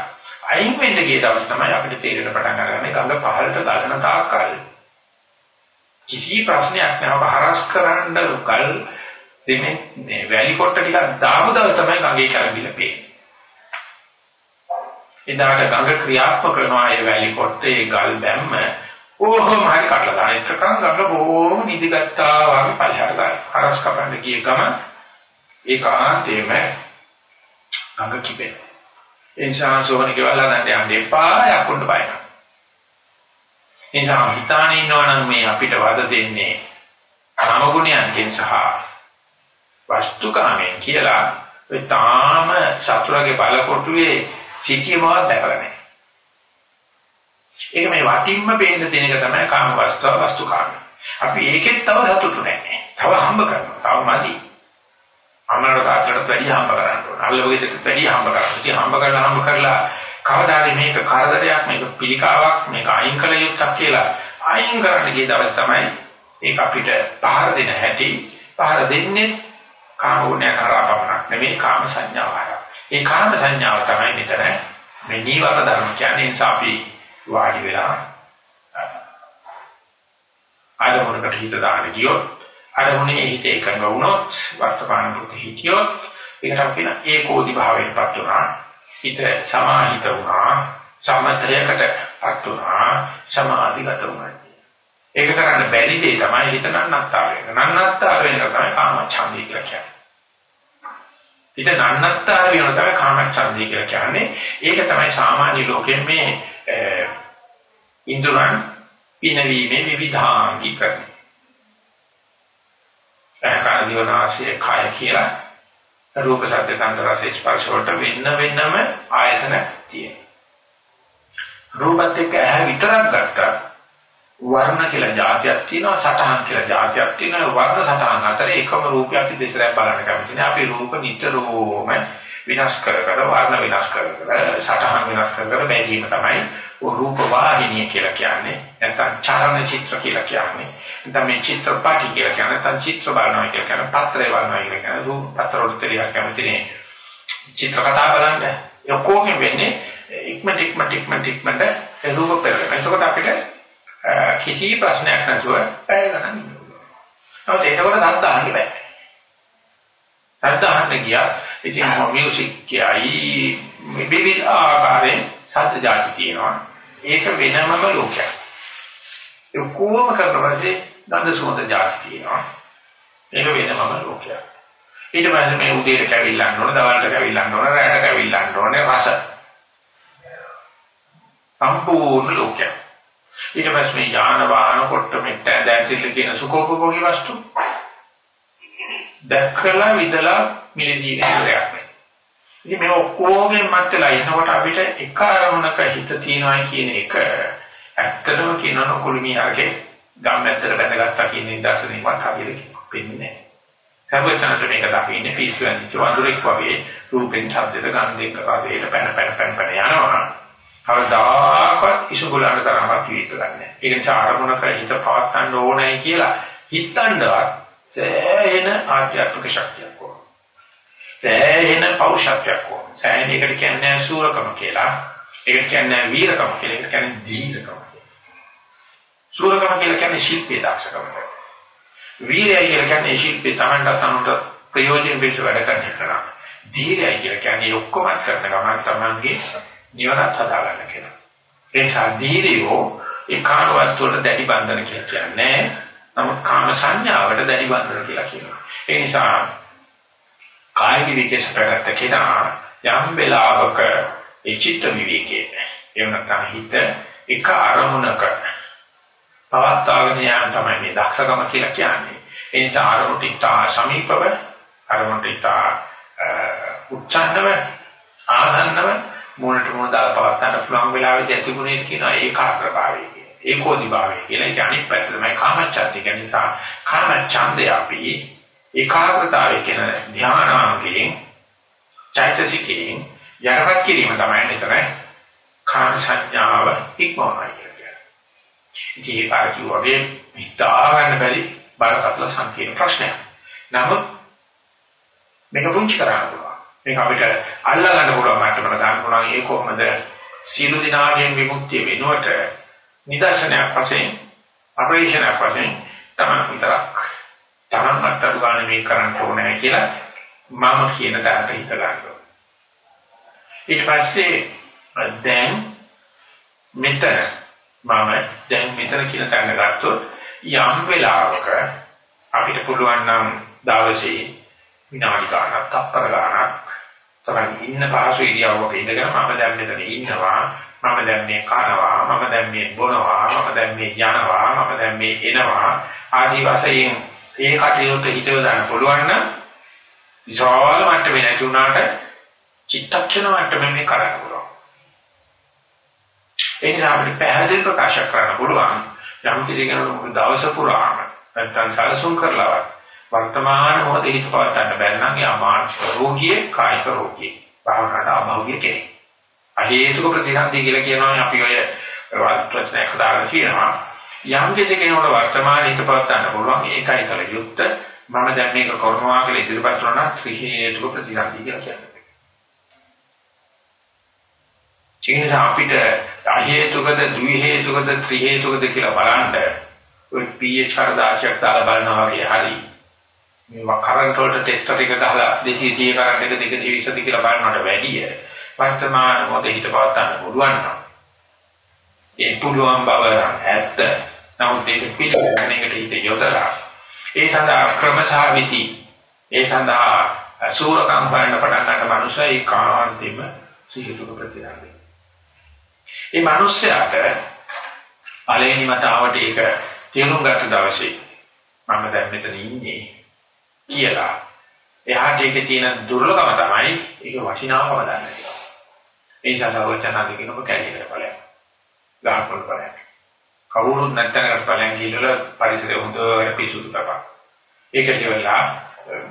අයින් වෙන්න ගිය දවස් තමයි අපිට තේරෙන පටන් අරගන්නේ ගඟ පහළට ගලන තාක් කාලේ කිසි ප්‍රශ්නයක් නැහැ. හරස් කරන්න ගල් දෙමේ මේ වැලි කොට ටිකක් දාපු දවස් තමයි ගඟේ කරගිල පේන්නේ. එදාට ගඟ ක්‍රියාත්මක කරනවා ඒ වැලි කොට ඒ ගල් බැම්ම ඕහොම හරි කඩලා දාන එකකන් ගඟ බොහොම නිදිගත්තා වගේ පල්හැර ගන්න. හරස් කපන්න ගිය ගම ඒකාන්තයෙන්ම ගඟ කිපෙනවා. ඒ නිසා සෝහන කෙවලා නැන්ද යන්න එපා යකුන්ට බය නැහැ. ඒ නිසා හිතාන ඉන්නවා නම් මේ අපිට වද දෙන්නේ නාම ගුණයන්ගෙන් සහ වස්තුකාමයෙන් කියලා ඒ තාම සතුරගේ බලකොටුවේ සිටිය බවක් දැකලා නැහැ. ඒක මේ වටින්ම පේන දෙන එක තමයි කාම වස්තුව වස්තුකාම. අපි ඒකෙත් තව සතුටු නැහැ. තව හම්බ කරනවා. තව මදි. අමරණ සාකරට වැඩි හම්බ කරන්න ඕන. අල්ලවගෙදට වැඩි හම්බ කරන්න. ඉතින් හම්බ කරලා හම්බ කරලා කවදාද මේක කරදරයක් මේක පිළිකාවක් මේක අයින් කළ යුත්තක් කියලා අයින් කරන්න ගිය දවස් තමයි ඒක අපිට පහර දෙන හැටි පහර දෙන්නේ කාම ගුණය කරා පමණක් නෙමෙයි කාම සංඥාව හරහා. ඒ කාම සංඥාව තමයි මෙතන මේ නීවර ධර්ම කියන්නේ නිසා අපි වාඩි වෙලා ආරමුණකට හිත දාන්න ගියොත් ආරමුණේ හිත එකඟ වුණොත් වර්තමාන පුත හිතියොත් ඒකට කියන ඒකෝදි භාවයටපත් වුණා. හිත සමාහිත වුණා. සමතයකටපත් වුණා. සමාධිගත වුණා. ඒක කරන්න බැරි දේ තමයි හිත නන්නත්තර වෙන. නන්නත්තර වෙන තමයි කාම ඡන්දය කියලා කියන්නේ. හිත නන්නත්තර වෙනවා තමයි කාමච්ඡන්දය කියලා කියන්නේ. ඒක තමයි සාමාන්‍ය ලෝකයේ මේ ඉන්ද්‍රයන් පිනවීමේ විවිධාංගීකරණය. ඒකාර දිවනාශය කය කියලා රූප ශබ්ද ගන්ධ රස ස්පර්ශ වලට වෙන්න වෙන්නම ආයතන තියෙනවා. රූපත් එක්ක ඇහැ විතරක් ගත්තා වර්ණ කියලා જાතියක් තියෙනවා සටහන් කියලා જાතියක් තියෙනවා. වර්ණ සටහන් අතර එකම රූපය අපි දෙතරක් බලන්න කැමති නේ. අපි රූප නිතරම විනාශ කර කර වර්ණ විනාශ කර කර සටහන් විනාශ කර කර බැඳීම තමයි රූප වාහිනිය කියලා කියන්නේ. නැත්නම් චරණ චිත්‍ර කියලා කියන්නේ. නැත්නම් මේ චිත්‍රපටි කියලා කියන්නේ. නැත්නම් චිත්‍ර බලනවා කියලා කියන පත්‍රය බලනවා කියලා කියන රූප පත්‍ර වලට කියලා කැමති නේ. චිත්‍ර කතා බලන්න. යකෝගෙ වෙන්නේ ඉක්මනට ඉක්මනට ඉක්මනට ඉක්මනට රූප පෙරලන. එතකොට අපිට කිසි ප්‍රශ්නයක් නැතුව පැය ගණන් ඉන්නවා. නමුත් ඒකවල සද්ද අහන්න බෑ. සද්ද අහන්න ගියා ඉතින් මියුසික් කියයි විවිධ ආකාරයෙන් සද්ද જાති තියෙනවා. ඒක වෙනමම ලෝකයක්. ඒ කොහොම කරනවද ගන්ධ සුවඳ જાති තියෙනවා. ඒක වෙනමම ලෝකයක්. ඊට පස්සේ මේ උදේට කැවිල්ලන්න ඕන, දවල්ට කැවිල්ලන්න ඕන, රාත්‍රීට කැවිල්ලන්න ඕනේ රස. සම්පූර්ණ ලෝකයක්. ඊට පස්සේ මේ යාන වාහන කොට මෙට්ට දැන්තිල්ල කියන සුඛෝපභෝගී වස්තු දැක්කලා විදලා මිලදී ඉන්න දෙයක් නෙවෙයි. ඉතින් මේ ඔක්කොගෙන් මැත්තලා ඉන්නකොට අපිට එක අරමුණක හිත තියනවා කියන එක ඇත්තටම කියනවා කුළුමියාගේ ගම්මැත්තට බැඳගත්තා කියන නිදර්ශනයක්වත් හරියට පෙන්නේ නැහැ. සර්වඥාන්ත මේක දකින්නේ පිස්සුවෙන් චවඳුරෙක් වගේ රූපෙන් ශබ්දෙට ගන්ධෙන් රසයට පැන පැන පැන පැන යනවා. කවදාකවත් ඉසුගලන තරමක් විවිධ ගන්නෑ. ඒ නිසා අරමුණක හිත පවත්වන්න ඕනයි කියලා හිතනවත් සෑහෙන ආධ්‍යාත්මික ශක්තියක් ඕන. සෑහෙන පෞෂත්වයක් ඕන. සෑහෙන එකට කියන්නේ සූරකම කියලා. ඒකට කියන්නේ වීරකම කියලා. ඒකට කියන්නේ දීර්ඝකම කියලා. සූරකම කියලා කියන්නේ ශිල්පී දක්ෂකම. වීරයයි කියලා කියන්නේ ශිල්පී තමන්ට තනුට ප්‍රයෝජන පිට වැඩ කරන එක. දීර්ඝයි කියලා කියන්නේ ඔක්කොම කරන ගමන් තමන්ගේ නිවනත් හදාගන්න කෙනා. ඒ නිසා ධීරියෝ ඒ කාම වස්තුවට දැඩි බන්ධන කියලා කියන්නේ නමුත් කාම සංඥාවට දැඩි බන්ධන කියලා කියනවා. ඒ නිසා කාය විවිකේශ ප්‍රගත කෙනා යම් වෙලාවක ඒ චිත්ත විවිකේ එහෙම නැත්නම් හිත එක අරමුණක පවත්වාගෙන යාම තමයි මේ දක්ෂකම කියලා කියන්නේ. ඒ නිසා අරමුණට ඉතා සමීපව අරමුණට ඉතා උච්චන්නව ආසන්නව මූලට මූල දාලා පවත්තන්න පුළුවන් වෙලාවෙදී ඇතිුනේ කියනවා ඒකාග්‍රභාවය කියලා. ඒකෝදිභාවය කියලා. ඒක අනිත් පැත්ත තමයි කාමච්ඡන්දය. ඒ නිසා කාමච්ඡන්දය අපි ඒකාග්‍රතාවය කියන ධානාංගයෙන් චෛතසිකයෙන් යටපත් කිරීම තමයි මෙතන කාම සංඥාව ඉක්මවනවා කියන්නේ. ඉතින් ඒක ආදී වගේ හිතා ගන්න බැරි බරපතල සංකීර්ණ ප්‍රශ්නයක්. නමුත් මේක පුංචි කරන්න මේක අපිට අල්ලා ගන්න පුළුවන් මට්ටමකට ගන්න පුළුවන්. ඒ කොහොමද? සීල දිනාගෙන් විමුක්තිය වෙනුවට නිදර්ශනයක් වශයෙන් අපරේෂණයක් වශයෙන් තමයි විතරක් තමන් අත්තරු ගන්න මේ කරන්න ඕනේ කියලා මම කියන දාට හිත ගන්නවා ඊට පස්සේ දැන් මෙතන මම දැන් මෙතන කියන තැන ගත්තොත් යම් වෙලාවක අපිට පුළුවන් නම් දවසේ විනාඩි ගාණක් තප්පර ගාණක් තමයි ඉන්න පහසු ඉරියව්වක ඉඳගෙන මම දැන් මෙතන ඉන්නවා මම දැන් මේ කනවා මම දැන් මේ බොනවා මම දැන් මේ යනවා මම දැන් මේ එනවා ආදි වශයෙන් ඒ කටයුත්ත හිතව දාන්න පුළුවන් නම් විශාල මට්ටමේ නැති වුණාට චිත්තක්ෂණ මට්ටමේ මේ කරන්න පුළුවන්. ඒ නිසා අපිට පැහැදිලි ප්‍රකාශ කරන්න පුළුවන් යම් කිසි කෙනෙකුට දවස පුරාම නැත්තම් සැලසුම් කරලවත් වර්තමාන මොහොතේ හිත පවත්වන්න බැරි නම් යා මානසික රෝගියෙක් කායික රෝගියෙක් භාවනාවට අභෞවිය කෙනෙක්. අහේතුක ප්‍රතිසන්දි කියලා කියනවා අපි ඔය ප්‍රශ්නයක් දාගෙන කියනවා. යම් කෙනෙකුට වර්තමාන හිත පවත්වන්න පුළුවන් ඒකයි කල යුක්ත මම දැන් මේක කරනවා කියලා ඉදිරිපත් කරනවා ත්‍රි හේතුක ප්‍රතිසන්දි කියලා කියන්නේ. චිකිනස අපිට අහේතුකද ද්වි හේතුකද ත්‍රි හේතුකද කියලා බලන්න ඔය pH හරදාශයක් දාලා බලනවා වගේ හරියි මේවා කරන්ට් වලට ටෙස්ටර් එක ගහලා 230 කරන්ට් එක 220ද කියලා බලනවට වැඩිය වර්තමාන මොහොතේ හිත පවත්වන්න පුළුවන් නම් ඒ පුළුවන් බව ඇත්ත. නමුත් ඒක පිළිගන්න එකට හිත යොදලා ඒ සඳහා ක්‍රමසහවිති ඒ සඳහා සූරකම් හොයන්න පටන් ගන්න මනුස්සය ඒකාන්තෙම සිහිතුක ප්‍රතිරාමයි. මේ මිනිස්යාට පළවෙනි මතාවට ඒක තේරුම් ගන්න දවසේ මම දැන් මෙතන ඉන්නේ. කියලා එයාට ඒකේ තියෙන දුර්ලභම තමයි ඒක වටිනාකම දන්නේ. ඒ නිසා සර්වචනාදී කියනකො කැලේකට ඵලයක්. ගහකොල් ඵලයක්. කවුරුත් නැත්නම් ඵලයන් කියලා පරිසරය හොඳට පිසුදු කරපන්. ඒක කියවලා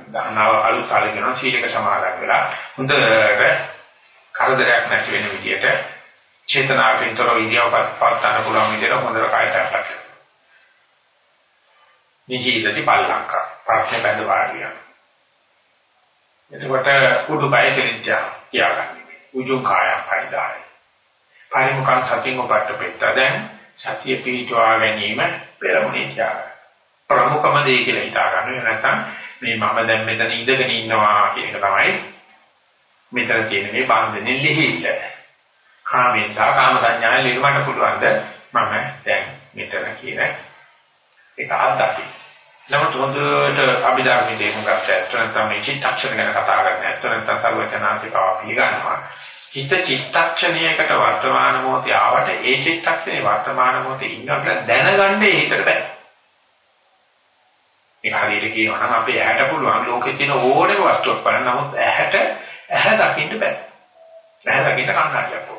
දන්නව අලුත් කාලේ කරන සීලක සමාදන් වෙලා හොඳට කරදරයක් නැති වෙන විදියට චේතනාවෙන් තොර ඉන්දියාවපත් පාත්තන පුළුවන් විදියට හොඳට කායයට අපට. නිජීවිතي පල්ලංක ප්‍රශ්න බඳ වාඩියක්. එතකොට උඩුකය දෙලිච්චා තියාගන්න. උජු කාය පරිදාය. පරිමුඛං සතින් ඔබට පෙත්ත දැන් සතිය පිටවා ගැනීම පෙරමුණේ තියාගන්න. ප්‍රමුඛම දේ කියලා හිතා ගන්න. නැත්නම් මේ මම දැන් මෙතන ඉඳගෙන ඉන්නවා කියන එක තමයි මෙතන තියෙන මේ බන්ධනේ ලිහිල්ල. කාමෙන් සහ කාම සංඥාවෙන් නිර්මාණ පුළුවන්ද මම දැන් මෙතන කියන එක අත්දකින්න. නමුත් හොඳට අභිධර්මයේ තේරුම් ගන්න ඇත්තට තමයි චිත්තක්ෂණ ගැන කතා කරන්නේ. ඇත්තට සර්වචනාන්තිකව පිළිගන්නවා. හිත චිත්තක්ෂණයකට වර්තමාන මොහොතේ ආවට ඒ චිත්තක්ෂණේ වර්තමාන මොහොතේ ඉන්නකොට දැනගන්න ඒ හිතට බෑ. ඒක හරියට කියනවා නම් අපේ ඇහැට පුළුවන් ලෝකේ තියෙන ඕනෑම වස්තුවක් බලන්න නමුත් ඇහැට ඇහැ දකින්න බෑ. ඇහැ දකින්න කන්නඩියක් ඕන.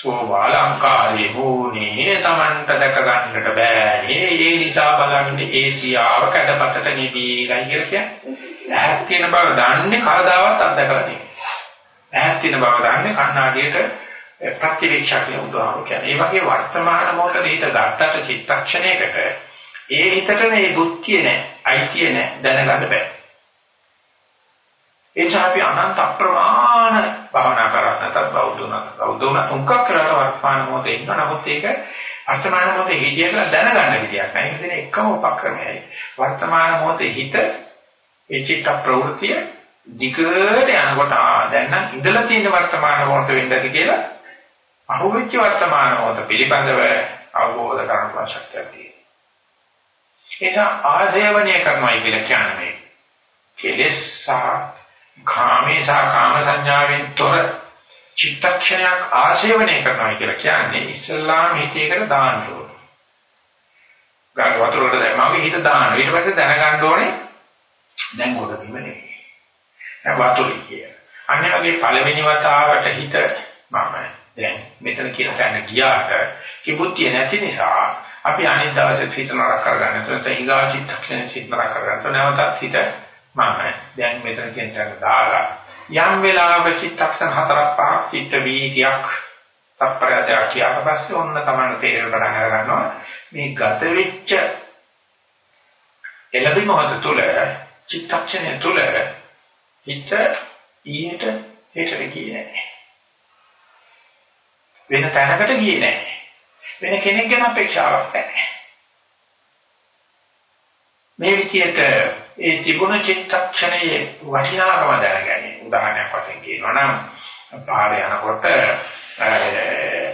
සෝවාලංකාරේ භූනේ Tamanට දැක ගන්නට බෑනේ. ඒ නිසා බලන්නේ ඒ සියාව කඩපතට නිදීලා කියලා කියන්නේ. ඇහක් තියෙන බව දන්නේ කවදාවත් අත්දකලා නෙමෙයි. ඇහක් තියෙන බව දන්නේ කණ්ණාඩියට ප්‍රතිවීක්ෂා කියන උදාහරණ කියන්නේ. ඒ වගේ වර්තමාන මොහොතේ හිත ගත්තට චිත්තක්ෂණයකට ඒ හිතට මේ බුද්ධිය නැහැ අයිතිය නැහැ දැනගන්න බෑ. එනිසා අපි අනන්ත අප්‍රමාණ භවනා කරත් නැත්නම් බෞද්ධ උනත් බෞද්ධ උනත් උන්කක් කරලා වර්තමාන මොහොතේ ඉන්න නමුත් ඒක වර්තමාන මොහොතේ හිතිය කියලා දැනගන්න විදියක් නැහැ. ඒක දෙන එකම උපක්‍රමයයි. වර්තමාන මොහොතේ හිත ඒ චිත්ත ප්‍රවෘතිය දිගට යනකොට දැන් නම් ඉඳලා තියෙන වර්තමාන මොහොත වෙන්නද කියලා අහුවෙච්ච වර්තමාන මොහොත පිළිබඳව අවබෝධ කරගන්න ශක්තියක් තියෙනවා. ඒක ආදේවණය කරනවා කියලා කියන්නේ කෙලෙස් සහ කාමේ සහ කාම සංඥාවෙන් තොර චිත්තක්ෂණයක් ආශේවනය කරනවා කියලා කියන්නේ ඉස්ලාම හිතේකට දාන්න ඕන. ගන්න වතුර වල දැම්මම හිත දාන්න. ඊට පස්සේ දැනගන්න ඕනේ දැන් කොට බිම නෙවෙයි. දැන් වතුරයි කිය. අන්නේ වගේ පළවෙනි වතාවට හිත මම දැන් මෙතන කියන තැන ගියාට කිබුත්තිය නැති නිසා අපි අනිත් දවසේ හිත නරක කරගන්න. එතකොට ඊගා චිත්තක්ෂණය හිත නරක කරගන්න. නැවතත් හිත මම දැන් මෙතන කියන තැන දාලා යම් වෙලාවක චිත්තක්ෂණ හතරක් පහක් චිත්ත වීතියක් තප්පරයක් කියාට පස්සේ ඔන්න තමයි තේරෙන්න පටන් අර ගන්නවා මේ ගත වෙච්ච එළඹි මොහොත තුල චිත්තක්ෂණය තුල හිත ඊට හෙටට ගියේ නැහැ. වෙන තැනකට ගියේ නැහැ. වෙන කෙනෙක් ගැන අපේක්ෂාවක් නැහැ. මේ විදියට ඒ තිබුණ චිත්තක්ෂණයේ වටිනාකම දැනගැනීම උදාහරණයක් වශයෙන් කියනවා නම් පාරේ යනකොට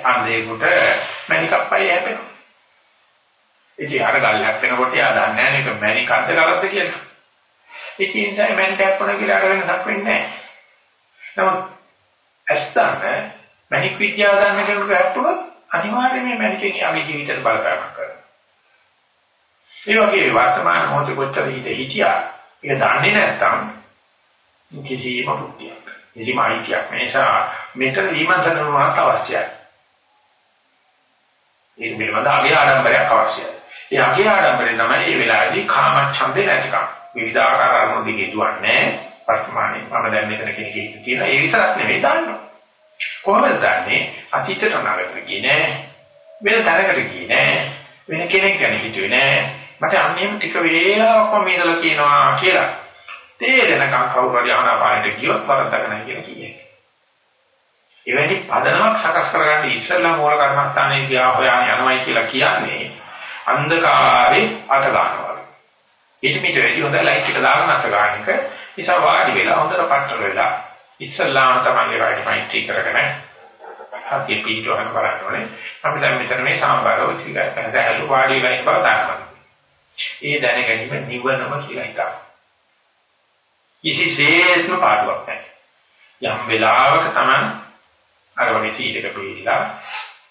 අන්දේකට මණිකක් පය හැපෙනවා. ඉතින් අර ගල්ලක් වෙනකොට යා දන්නේ නැහැ මේක මණිකක්ද ගලක්ද කියලා. ඉතින් ඒ නිසා මණික හැප්පුණා කියලා අර වෙනසක් වෙන්නේ නැහැ. නමුත් ඇස්තන මණික විද්‍යාව දන්න කෙනෙකුට හැප්පුණොත් අනිවාර්යයෙන් මේ මණිකෙන් යාගේ ජීවිතයට බලපෑමක් කරනවා. ඒ වගේ වර්තමාන මොහොතේ කොච්චර හිත හිටියා ඒක දන්නේ නැත්නම් කිසිම බුද්ධියක් කිසිම අයිතියක් නිසා මෙතන ඊමන්තන වුණාට අවශ්‍යයි. ඒක පිළිබඳ අගේ ආඩම්බරයක් අවශ්‍යයි. ඒ අගේ ආඩම්බරේ තමයි මේ වෙලාවේදී කාම ඡන්දේ නැතිකම. විවිධාකාර අරමුණු දිගේ දුවන්නේ වර්තමානයේ මම දැන් මෙතන කෙනෙක් කියන ඒ විතරක් නෙවෙයි දාන්නවා. කොහොමද දන්නේ අතීතයට නගට ගියේ නෑ වෙන තරකට ගියේ නෑ වෙන කෙනෙක් ගැන හිතුවේ නෑ මට අන්නේම ටික වේලාවක් මම ඉඳලා කියනවා කියලා. තේරෙනකම් කවුරු හරි ආනාපානෙට ගියොත් වරද්දක නැහැ කියලා කියන්නේ. එවැනි පදනමක් සකස් කරගන්න ඉස්සෙල්ලා මූල කර්මස්ථානයේ ගියා හොයන යනවයි කියලා කියන්නේ අන්ධකාරේ අත ගන්නවා. ඊට මිට වැඩි හොඳ ලයිට් එක දාගෙන අත ගන්න එක නිසා වාඩි වෙලා හොඳට පట్టල වෙලා ඉස්සෙල්ලාම තමයි රයිට් මයිටි කරගෙන හතිය පීඩවන බලන්න ඕනේ. අපි දැන් මෙතන මේ සාම්බාරව ටිකක් හදලා වාඩි වෙලා ඉන්න බව දන්නවා. ඒ දැන ගැනීම නිවනම කියලා හිතනවා. කිසිසේත්ම පාඩුවක් නැහැ. යම් වෙලාවක තමයි අර වගේ සීලක පිළිලා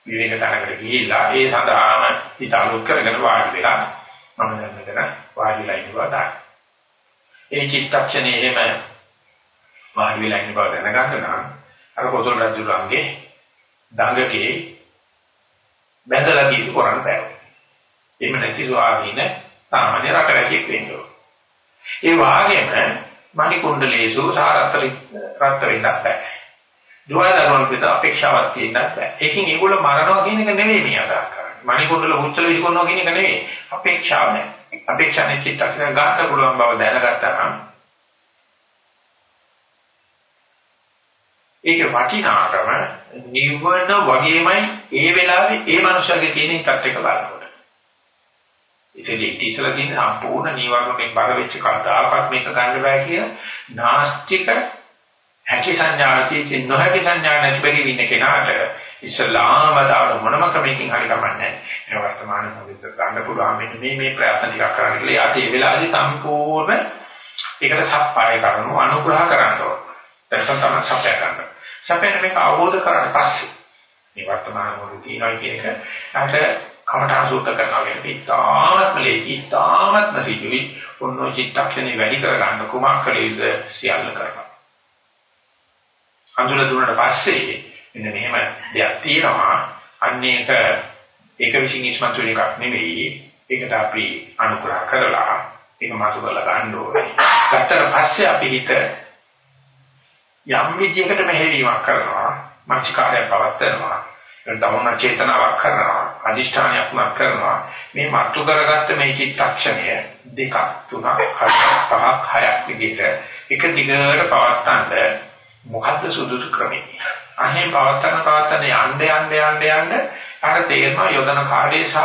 විවේක තැනකට ගිහිල්ලා ඒ සඳහාම හිත අලුත් කරගෙන වාඩි වෙලා මම දැන් මෙතන වාඩිලා ඉන්නවා දාන්න. ඒ චිත්තක්ෂණේ එහෙම වාඩි වෙලා ඉන්න බව දැනගන්න නම් අර කොසල් රජුලන්ගේ දඟකේ බැඳලා කීතු කරන්න බෑ. එහෙම නැති ස්වාමීන සාමාන්‍ය රටරැකියෙක් වෙන්න ඕන. ඒ වාගේම මණි කුණ්ඩලේසු සාරත්තර රත්තරින්දක් බෑ. දුවදරවල් පිට අපේක්ෂාවක් තියෙන්නත් බෑ. ඒකෙන් ඒගොල්ලෝ මරනවා කියන එක නෙවෙයි මේ අදහස් කරන්නේ. මණි කුණ්ඩල හුච්චල විසිකරනවා කියන එක නෙවෙයි. අපේක්ෂාව නෑ. අපේක්ෂා නිචිත්තක්ෂණ ගන්න පුළුවන් බව දැනගත්තා නම් ඒක වටිනාකම නිවන වගේමයි ඒ වෙලාවේ ඒ මනුස්සයාගේ තියෙන හිතත් එක බලනකොට. ඒකදී ඉතිසලා තියෙන සම්පූර්ණ නිවර්ණ මේ බර වෙච්ච කතාවක් මේක ගන්න බෑ කියන නාස්තික හැකි සංඥාති නොහැකි සංඥා නැති බැරි ඉන්න කෙනාට ඉස්ලාම දාන මොනම ක්‍රමයකින් හරි කමන්නේ මේ වර්තමාන මොහොතේ ගන්න පුළුවන් මෙන්න මේ මේ ප්‍රයත්න ටිකක් කරන්න කියලා යාට ඒ වෙලාවේදී සම්පූර්ණ ඒකට සප්පාය කරනු අනුග්‍රහ කරන්න ඕන. දැන් තමයි සප්පාය කරන්න. සැපෙන මේක අවබෝධ කරගන්න පස්සේ මේ වර්තමාන මොහොතේ තියෙනවා කියන එක අර කමඨා සූත්‍ර කරනවා කියන්නේ ඉතාමත්ම ලේසි ඉතාමත්ම ඍජුයි ඔන්නෝ චිත්තක්ෂණේ වැඩි කරගන්න කුමක් කළේද සියල්ල කරනවා. අඳුර දුන්නට පස්සේ මෙන්න මෙහෙම දෙයක් තියෙනවා. අන්නේක ඒක විශ්ින් ඉස්මතු වෙන එකක් නෙවෙයි. ඒකට අපි අනුග්‍රහ කරලා ඒක මාතු කරලා ගන්න ඕනේ. ගත්තට පස්සේ අපි හිත යම් විදියකට මෙහෙවීමක් කරනවා. මනස්කාරය පවත්නවා නැත්නම් චේතනාවක් කරනවා. අදිෂ්ඨානයක් මත් කරනවා. මේ මත්තු කරගත්ත මේ චිත්තක්ෂණය දෙකක් තුනක් හතරක් පහක් හයක් විදිහට එක දිගට පවත්තන්න මොකද්ද සුදුසු ක්‍රමය? අනේ පවත්තන පවත්තන යන්න යන්න යන්න යන්න අර තේරෙනවා යොදන කාර්යය සහ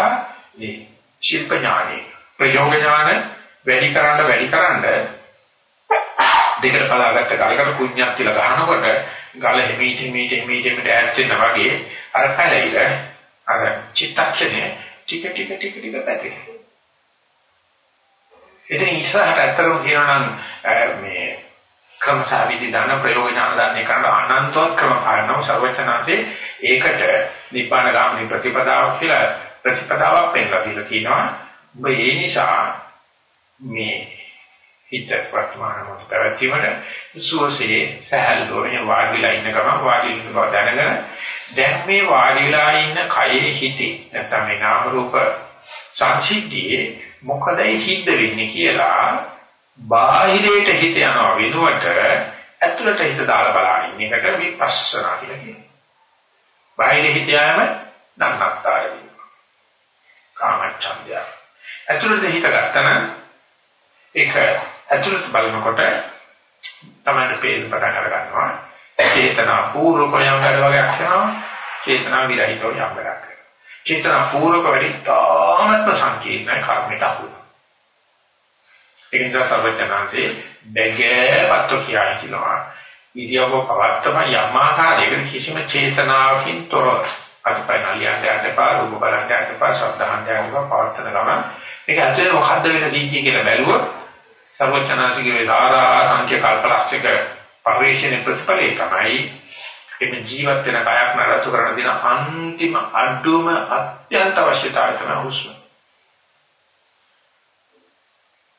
මේ ශිල්ප ඥානෙ ප්‍රයෝග ඥාන වැඩි කරන්න වැඩි කරන්න දෙකට පලාගත්ත ගලකට කුණ්‍යක් කියලා ගහනකොට ගල හිමීට හිමීට හිමීට හිමීට ඈත් වෙනවා වගේ අර පැලිර අර චිත්තක්ෂණය ටික ටික ටික ටික පැතිරෙනවා. ඉතින් ඉස්සරහට අත්‍තරම කියනවා නම් මේ ක්‍රමසාවිදි දාන ප්‍රයෝග ඥාන දාන්නේ කරන අනන්තවත් ක්‍රම කාරණා සර්වචනාසේ ඒකට නිබ්බාන ගාමිනී ප්‍රතිපදාවක් කියලා ප්‍රතිපදාවක් පෙන්නලා දීලා කියනවා. ඔබ ඒ නිසා මේ හිත වර්තමාන මොහොත පැවැත්වීමට සුවසේ සහැල්ලුවෙන් වාඩිලා ඉන්න ගමන් වාඩි ඉන්න බව දැනගෙන දැන් මේ වාඩිලා ඉන්න කයේ හිතේ නැත්නම් මේ නාම රූප සංසිද්ධියේ මොකදයි හිත වෙන්නේ කියලා බාහිරයට හිත යනවා වෙනුවට ඇතුළට හිත දාලා බලන එකට විපස්සනා කියලා කියනවා. බාහිර හිත යෑම නන්නත්තාය වෙනවා. කාමච්ඡන්දය. ඇතුළට හිත ගත්තනම් ඒක ඇතුළත බලනකොට තමයි පේන පටන් අර ගන්නවා. චේතනා පූර්වක යම් වැඩ වගේක් කරනවා. චේතනා විරහිතව යම් වැඩක් කරනවා. චේතනා පූර්වක වැඩි තාමත්ම සංකීර්ණයි කර්මයට අහු. ඒ නිසා සර්වඥාන්සේ බැගෑපත්තු කියයි කියනවා. ඉරියව්ව පවත්තම යම් ආකාරයකට කිසිම චේතනාවකින් තොරව අත්පය නලියන්න යන්න එපා රූප බලන්න යන්න එපා ශබ්ද අහන්න යන්න එපා පවත්තන ගමන් මේක ඇතුලේ මොකද්ද වෙන දීතිය කියලා බැලුවොත් සර්වඥාසිකේ වේදාරා සංඛ්‍ය කල්පලක්ෂක පරිශ්‍රණේ ප්‍රතිඵලය තමයි එමෙ ජීවත් වෙන කයක් නඩත්තු කරන දින අන්තිම අඩුම අත්‍යන්ත අවශ්‍යතාවය තමයි හුස්ම.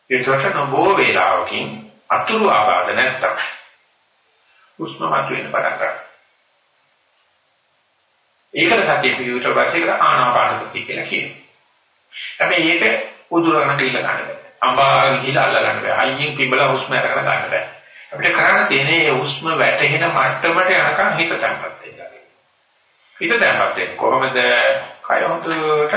ඒකට නොබෝ වේලාවකින් අතුරු ආබාධ නැත්තම් හුස්ම මතුවෙන පටන් ගන්නවා. ඒකට සතිය පිළිවිතර පස්සේ ආනාපාන සති කියලා කියනවා. හැබැයි ඒක උදුරන කියලා ගන්න බෑ. අඹාගෙන ගිහලා අල්ල ගන්න බෑ. අයියෙන් පිඹලා හුස්ම අරගෙන ගන්න බෑ. අපිට කරන්න තියෙන්නේ මේ හුස්ම වැටෙන මට්ටමට යනකම් හිත තැම්පත් වෙන්න. හිත තැම්පත් වෙන්නේ කොහොමද? කය හොඳට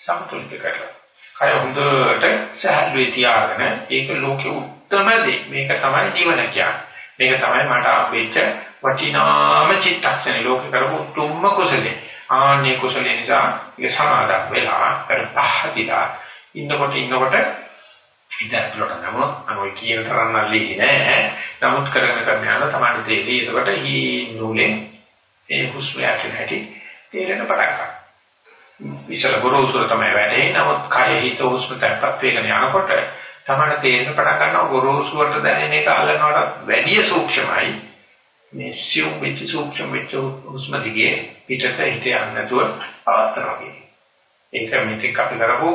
සමතුලිත කරලා. කය හොඳට සහැල්ලුවේ තියාගෙන ඒක ලෝකෙ උත්තම දේ. මේක තමයි ජීවන කියන්නේ. මේක තමයි මට අපේච්ච වටිනාම චිත්තක්ෂණේ ලෝකේ කරපු උතුම්ම කුසලේ. ආන්නේ කුසලේ නිසා ඒක සමාදක් වෙලා පහදිලා ඉන්නකොට ඉන්නකොට හිත ඇතුළට නමුත් අනෝයි කියන තරම් නල්ලි නෑ. නමුත් කරගෙන කරගෙන යන තමයි තේරෙයි. ඒකට හී නූලෙන් ඒ හුස්ම යටින් හැටි තේරෙන පටන් ගන්නවා. විශල ගොරෝසුර තමයි වැඩේ. නමුත් කය හිත හුස්ම තැම්පත් වෙගෙන යනකොට තමයි තේරෙන පටන් ගන්නවා ගොරෝසුවට දැනෙන එක අල්ලනවට වැඩිය සූක්ෂමයි. මේ සියුම් වෙච්ච සූක්ෂම වෙච්ච හුස්ම දිගේ පිටට හිත යන්නේ නැතුව පවත්නවා ඒක මේක අපි කරපු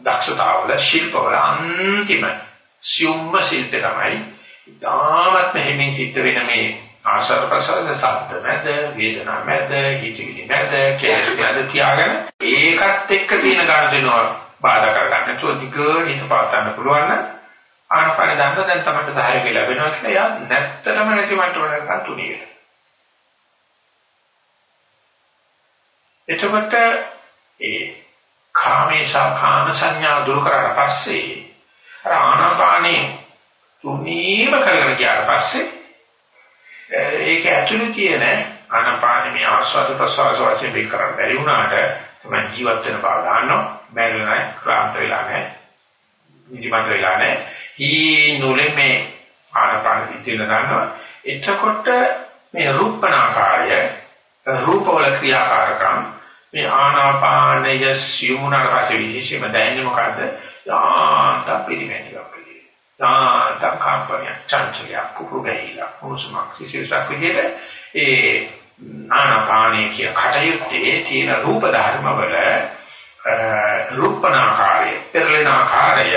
දක්ෂතාවල ශිල්පවල අන්තිම සියුම්ම ශිල්පය තමයි. ඉතාමත් මෙහෙමින් සිද්ධ වෙන මේ ආශාර ප්‍රසාර සත්‍ය මැද වේදනා මැද හිතවිලි මැද කෙලෙස් මැද තියාගෙන ඒකත් එක්ක තියෙන ගන්න බාධා කරගන්න නැතුව දිගට හිත පාත්තන්න පුළුවන් නම් ආනපන දන්න දැන් තමයි සහායක ලැබෙනවා කියලා යා නැත්තරම නැති මට්ටමකට ගන්න තුනී වෙනවා. එතකොට ඒ කාමේශා කාම සංඥා දුරු කරලා පස්සේ අර ආනපානේ තුනීම කරගෙන ගියාට පස්සේ ඒක ඇතුළේ තියෙන ආනපාන මේ ආස්වාද ප්‍රසවාස වශයෙන් වෙන් කරන්න බැරි වුණාට තමයි ජීවත් වෙන බව ගන්නවා බැරි නැහැ ක්ලාන්ත වෙලා නැහැ නිදිමත වෙලා නැහැ. හී නුලේ මේ ආනපාන පිටින ගන්නවා එතකොට මේ රූපණාකාරය රූපවල ක්‍රියාකාරකම් මේ ආනාපානය සියුමුණාට පස්සේ විශේෂම දැනෙන්නේ මොකද්ද? යාන්ත පිළිමැනියක් පිළිගන්න. යාන්ත කම්පනය, චංචලය, කුකුරු ගැහිලා, උණුසුමක් සිසිලසක් විදිහට ඒ ආනාපානයේ කිය කටයුත්තේ තියෙන රූප ධර්මවල රූපනාකාරය, පෙරලෙන ආකාරය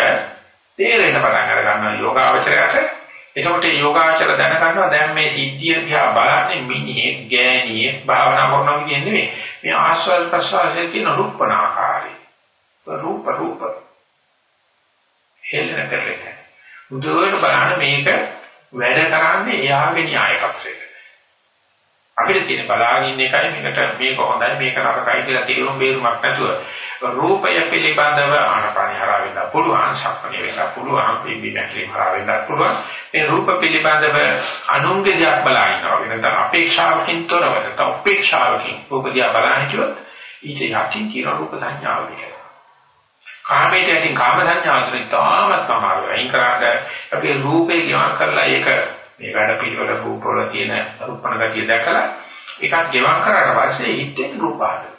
තේරෙන පටන් අර ගන්නවා යෝගාවචරයට එතකොට යෝගාචර දැනගන්නවා දැන් මේ සිද්ධිය දිහා බලන්නේ මිනිහෙක් ගෑණියෙක් භාවනා කරනවා කියන්නේ නෙමෙයි. මේ ආස්වාද ප්‍රසවාසයේ තියෙන රූපණ ආකාරය. රූප රූප. හෙලන දෙයක්. මුදුවට බලන්න මේක වැඩ කරන්නේ එයාගේ න්‍යාය පත්‍රයට. අපිට තියෙන බලාගෙන ඉන්න එකයි මේකට මේක හොඳයි මේක නරකයි කියලා තීරුම් බේරුමක් නැතුව රූපය පිළිබඳව ආනපාන හරහා වෙන්න පුළුවන් සක්මණේ වෙන්න පුළුවන් පිම්බි නැති හරහා වෙන්න පුළුවන්. මේ රූප පිළිබඳව අනුන්ගේ දිහා බලා ඉන්නවා. වෙනත අපේක්ෂාවකින් තොරව නැත්නම් අපේක්ෂාවකින් රූප දිහා බලන හිටියොත් ඊට යටින් කියන රූප සංඥාව වෙනවා කාමයට යටින් කාම සංඥාව තුන තාමත් අමාරුයි. අයින් කරාට අපි රූපේ ගිවන් කරලා ඒක මේ වැඩ පිළිවෙල රූපවල තියෙන රූපණ ගතිය දැකලා එකක් ගෙවම් කරාට පස්සේ හිතෙන් රූප ආදන.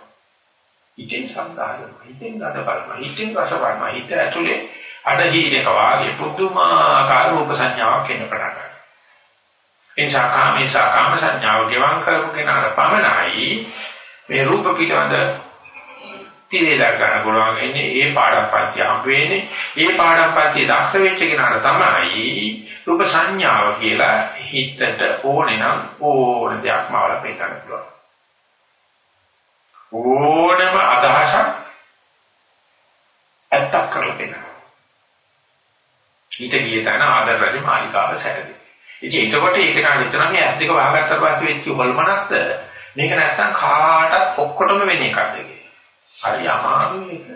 හිතෙන් සම්දාන, හිතෙන් ගත බලන, හිතෙන් රස බලන, හිත ඇතුලේ අඩහීනක වාගේ පුදුමාකාර රූප සංඥාවක් එන්න පටන් ගන්නවා. එනිසා කාමේසා කාම සංඥාව ගෙවම් කරපු කෙනාට පමණයි මේ රූප පිළිබඳ තීරේලා ගන්න පුළුවන් ඉන්නේ ඒ පාඩම් පන්ති හම්බ වෙන්නේ. ඒ පාඩම් පන්ති දක්ෂ වෙච්ච කෙනාට තමයි රූප සංඥාව කියලා හිතට ඕනේ නම් ඕන දෙයක්ම වල පෙන්නන්න පුළුවන්. ඕනම අදහසක් ඇත්තක් කරලා පෙන්නන්න හිත ගිය තැන ආදරවලින් මාලිකාව සැරදී. ඉතින් ඒකකොට ඒක නා විතර මේ ඇස් දෙක වහගත්තට පස්සේ වෙච්ච හොල්මනක්ද මේක නැත්තම් කාටත් ඔක්කොටම වෙන එකක්ද? හරි අමාරුයි ඒක.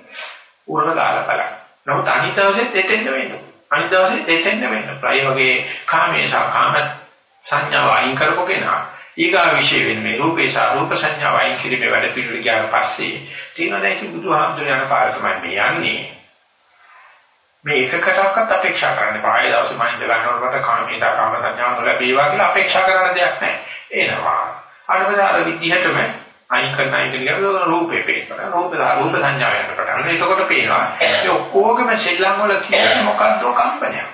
උරල දාලා බලන්න. නමුත් අනිත් දවසෙත් එතෙන්ද වෙන්න. අනිත් දවසෙත් එතෙන්ද වෙන්න. ප්‍රය වගේ කාමයේ සහ කාම සංඥාව අයින් කරපු කෙනා ඊගා විශේෂ වෙන්නේ රූපේ සහ රූප සංඥාව අයින් කිරීමේ වැඩ පිළිවෙල ගියාට පස්සේ තියෙන දැන් කි බුදුහාමුදුරන් යන පාර තමයි මේ යන්නේ. මේ එකකටවත් අපේක්ෂා කරන්න බෑ. ආයෙ දවසේ මනින්ද ගන්නකොට කාමයේ සහ කාම සංඥාව ලැබේවා කියලා අපේක්ෂා කරන දෙයක් නැහැ. එනවා. අනිවාර්ය විදිහටම අයින් කරන අයින් කරන රූපේ පේනවා. රූප රූප සංඥාවෙන් පටන් ගන්න. එතකොට පේනවා මේ ඔක්කොගම ශෙල්ලම් වල කියන්නේ මොකද්ද කම්පනයක්.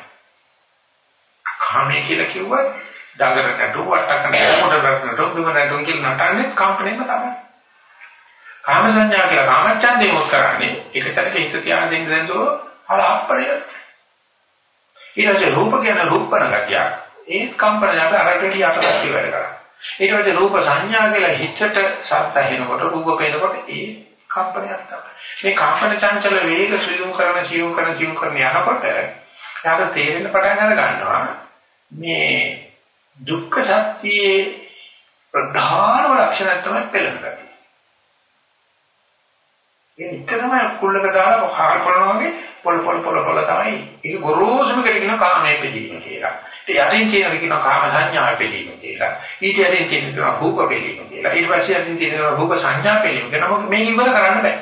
කාමයේ කියලා කිව්වත් දඟර නටු වට්ටක නටු නටු දුම නටු කියලා නටන්නේ කම්පණයම තමයි. කාම සංඥා කියලා කාමච්ඡන්දේ මොකක් කරන්නේ? එකතරක හිත තියාගෙන දෙන්න දැන්දෝ හල අප්පරය. ඊට පස්සේ රූප කියන රූපණ ගතිය. ඒ කම්පනයට අරකට යටපත් වැඩ කරා. ඊට පස්සේ රූප සංඥා කියලා හිතට සත් ඇහෙනකොට රූප පේනකොට ඒ කම්පනයක් තමයි. මේ කම්පන චංචල වේග සියුම් කරන සියුම් කරන සියුම් කරන යනකොට යාට තේරෙන්න පටන් අර ගන්නවා මේ දුක්ඛ සත්‍යයේ ප්‍රධානම ලක්ෂණය තමයි පෙළෙනවා. ඒ නිතරම කුල්ලක දාලා හාල් කරනවා වගේ පොළ පොළ පොළ පොළ තමයි ඒක ගොරෝසුම කෙරෙන කාමයේ පිළිම කියලා. ඊට යටින් කියන කියන කාම සංඥා පිළිම කියලා. ඊට යටින් කියන රූප පිළිම කියලා. ඊට පස්සේ යටින් කියන රූප සංඥා පිළිම කියලා. මොකද මේක ඉවර කරන්න බෑ.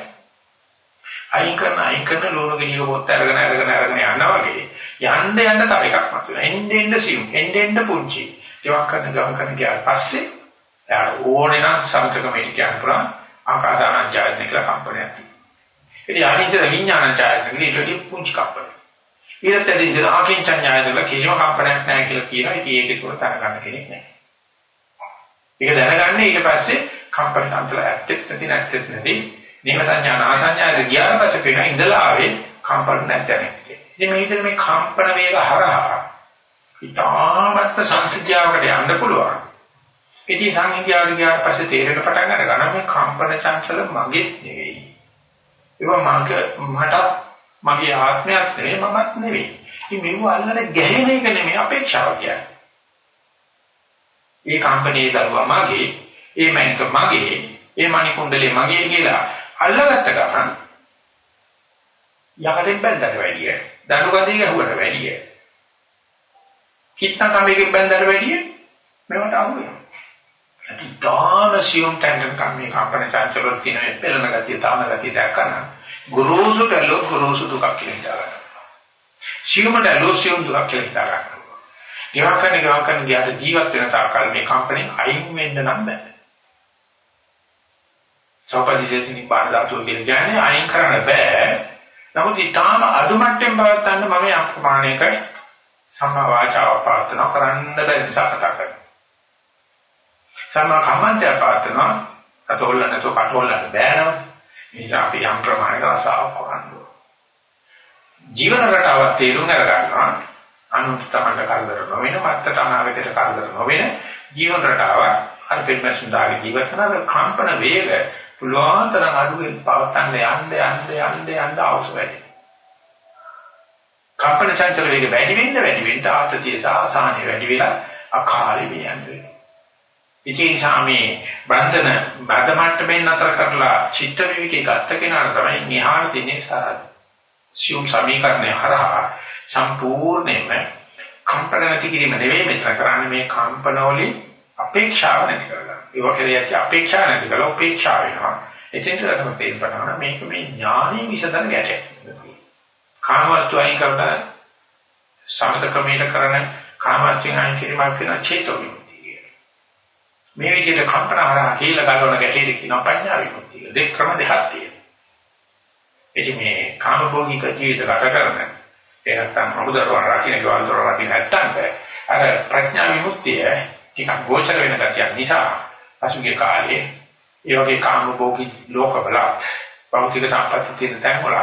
අයින් කරන අයින් කරන ලෝණ ගෙනිය පොත් අරගෙන අරගෙන අරගෙන යනවා වගේ. යන්න යන්න තව එකක් මතුවෙනවා. එන්න එන්න සිව්. එන්න එන්න පුංචි. ඒවක් කරන ගමන් කරන ගියාට පස්සේ එයාට ඕනේ නම් සමතකමේ කියන්න පුළුවන් ආකාසානං ජායන කියලා කම්පනයක්. ඉතින් අනිත්‍ය විඥාන ඡායතන ඊටදී පුංචි කප්පල. ඊට දෙදින ආකින්චඤ්ඤායදල කිසිම කම්පනයක් නැහැ කියලා කියනවා. ඉතින් ඒකේ තුල තරගන්න කෙනෙක් නැහැ. ඒක දැනගන්නේ ඊට පස්සේ කම්පන අන්තල ඇත්තෙත් නැති නැත්තෙත් නැති නිම සංඥා නාසඤ්ඤාද ගියාට පස්සේ පේන ඉඳලා ආවේ කම්පන නැත්නම් ඉතින් මේ විදිහට මේ කම්පන වේග හරහා ඊටාමත් සංසිද්ධියකට යන්න පුළුවන්. ඉතින් සංහිඳියාවට ගියාට පස්සේ තේරෙන පටන් අර ගන්න මේ කම්පන චංචල මගේ නෙවෙයි. ඒවා මගේ මට මගේ ආත්මයක් නෙවෙයි මමත් නෙවෙයි. ඉතින් මේව අල්ලන ගැහෙන එක නෙමෙයි අපේක්ෂාව කියන්නේ. ඒ කම්පනයේ දරුවා මගේ, ඒ මයින්ක මගේ, ඒ මණි කුණ්ඩලේ මගේ කියලා අල්ලගත්ත ගමන් යකඩෙන් බැලඳට වැඩිය, දඬු කඳේ ගැහුවට වැඩිය. කිත්ත කමේකින් බැලඳට වැඩිය මේවට අහු වෙනවා. අතිදාන සියුම් ටැන්ඩන් කම්මේ කම්පන චංචල වල තියෙන පෙළන ගතිය, තාම ගතිය දැක්කම ගුරුසු කළොත් ගුරුසු දුකක් කියලා හිතාගන්න. සියුමට ලෝසියුම් දුකක් කියලා හිතාගන්න. ගෙවක් කරන ගෙවක් කරන ගියාට ජීවත් වෙන තාකල් මේ කම්පැනි අයින් වෙන්න නම් බෑ. සෝපදිදේශිනි පාඩදාතු කියන්නේ අයින් කරන්න බෑ. නමුත් ඊටාම අඩු මට්ටමින් පවත්වන්න මම යම් ප්‍රමාණයක සම්මා වාචාව පාත්‍රන කරන්න බැරි නිසා කතා කරනවා. සම්මා කම්මන්තය පාත්‍රන අතෝල්ල නැතෝ කටෝල්ලන්න බෑනම. නිසා අපි යම් ප්‍රමාණයක රසාවක් කරනවා. ජීවන රටාවක් තේරුම් අරගන්නවා අනුත් තමන්ට කරදර නොවන මත්තට අනාගතයට කරදර නොවන ජීවන රටාවක් අර පිටමැසුන් දාගේ ජීවත් කරන කම්පන වේග පුළුවන් තරම් අඩුවෙන් පවත්තන්න යන්න යන්න යන්න යන්න අවශ්‍ය වැඩි. කම්පන චංචල වේග වැඩි වෙන්න වැඩි වෙන්න ආතතිය සහ අසහනෙ වැඩි වෙලා අකාලේ මේ යන්නේ. ඉතින් සාමේ බන්ධන බද මට්ටමින් නතර කරලා චිත්ත විවිකේ ගත්ත කෙනාට තමයි නිහාන දිනේ සාරද. සියුම් සමීකරණය හරහා සම්පූර්ණයෙන්ම කම්පන නැති කිරීම නෙවෙයි මෙතන කරන්නේ මේ කම්පන වලින් අපේක්ෂාව නැති කරගන්න. ඒ වගේ යටි අපේක්ෂා නැති කරලා උපේක්ෂා වෙනවා. එතෙන්ට තමයි තේරෙනවා මේක මේ ඥානීය විසඳන ගැටයක්. කාමවස්තු අයින් කරලා සමත ක්‍රමයකට කරන කාමවස්තුන් අයින් කිරීමක් වෙන චේතෝ විමුක්තිය. මේ විදිහට කම්පන හරහා කියලා ගලවන ගැටේ කියන ප්‍රඥා විමුක්තිය. දෙක ක්‍රම දෙකක් තියෙනවා. ඉතින් මේ කාමභෝගික ජීවිත ගත කරන ඒ නැත්තම් අමුදරුවන් රකින්න ගවන්තර රකින්න නැත්තම් අර ප්‍රඥා විමුක්තිය ටිකක් ගෝචර වෙන ගැතියක් නිසා පසුගිය කාලේ ඒ වගේ කාමභෝගී ලෝකවල භෞතික සම්පත්‍ය තියෙන තැන්වල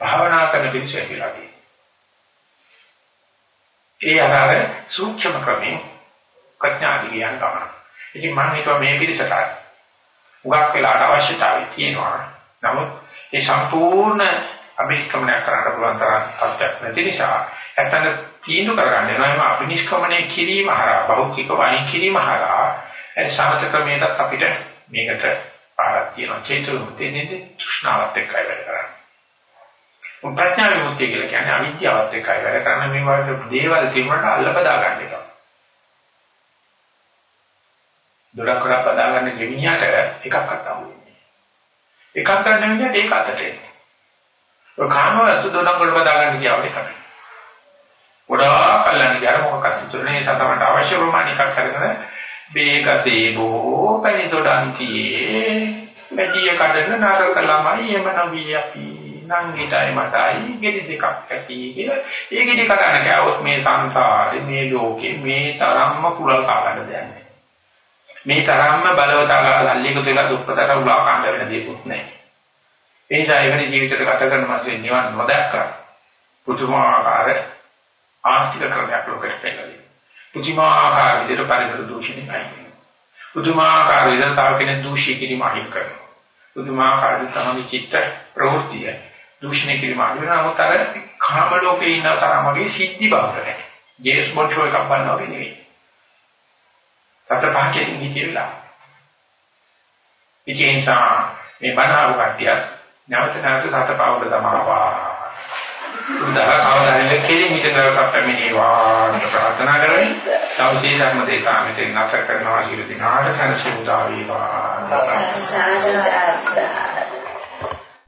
භාවනා කරන පිළිසෙ කියලා ඒ අර සූක්ෂම ක්‍රමේ ප්‍රඥා දිවියන් ගමන. ඉතින් මම හිතුවා මේ පිළිසකට උගක් වෙලාට අවශ්‍යතාවය තියෙනවා. නමුත් ඒ සම්පූර්ණ අභිෂ්ක්‍මණය කරන්න පුළුවන් තරම් අත්‍යක් නැති නිසා ඇත්තට තීන්දුව කරගන්න වෙනවා එම අභිනිෂ්ක්‍මණය කිරීම හරහා භෞතික වයින් කිරීම හරහා ඒ සමත ක්‍රමයකට අපිට මේකට පාරක් තියෙනවා චේතුමුත්තේදී තෘෂ්ණාවත් එක්කයි වැඩ කරන්නේ. ප්‍රඥා විමුක්තිය කියලා කියන්නේ අවිද්‍යාවත් එක්කයි වැඩ කරන මේ වගේ දේවල් තිබුණාට අල්ල බදා ගන්න එක. දොඩක් කරා බදා ගන්න ගෙමිනියට එකක් අතහුවෙන්නේ. එකක් ගන්න මිනිහට ඒක අතට එන්නේ. ඔය කාම වස්තු දොඩම් වල බදා ගන්න කියාවේ තමයි. ගොඩාක් අල්ලන්නේ යාර මොකක්ද තුනේ සතමට අවශ්‍ය ප්‍රමාණයක් කරගෙන බේකසේ බෝ පැණි දොඩන්තියේ මෙඩිය කඩන නරක ළමයි එම නවී අපි නංගිටයි මටයි ගෙඩි දෙකක් ඇති කියලා ඒ ගෙඩි කඩන කෑවොත් මේ සංසාරේ මේ ලෝකේ මේ තරම්ම කුලල් කාගන්න දෙයක් නැහැ. මේ තරම්ම බලවතා ගල්ලියක දෙක දුක්පතට උලා කාණ්ඩ වෙන දෙයක් නැහැ. ඒ නිසා එවැනි ජීවිතයක ගත කරන මාසේ නිවන් නොදැක්කා. පුදුමාකාර ආර්ථික ක්‍රමයක් ලෝකෙට පෙළගන්නේ. පුදුමාකාර විදිහට පරිසර දූෂණය කරනවා. පුදුමාකාර විදිහට තව කෙනෙක් දූෂී කිරීම අහිමි කරනවා. පුදුමාකාර තමයි චිත්ත ප්‍රවෘත්තිය. දූෂණය කිරීම අහිමි වෙනවොත් අර කාම ලෝකේ ඉන්න තරම වගේ සිද්ධි බවට නැහැ. ජේස් බොන්ඩ් ෂෝ එකක් බලනවා නෙවෙයි. සතර පහකින් හිතියලා. ඒ නිසා මේ බණාව කට්ටියත් නැවත නැවත සතපවුල තමවා. උදාහ කවදාද කෙලින් හිතනකට පැමිණේවා ප්‍රාර්ථනා කරමි. සෞසේ ධර්ම දේශා මෙතෙන් නැතර කරනවා කියලා දිනාට සනසි උදා වේවා. සාසන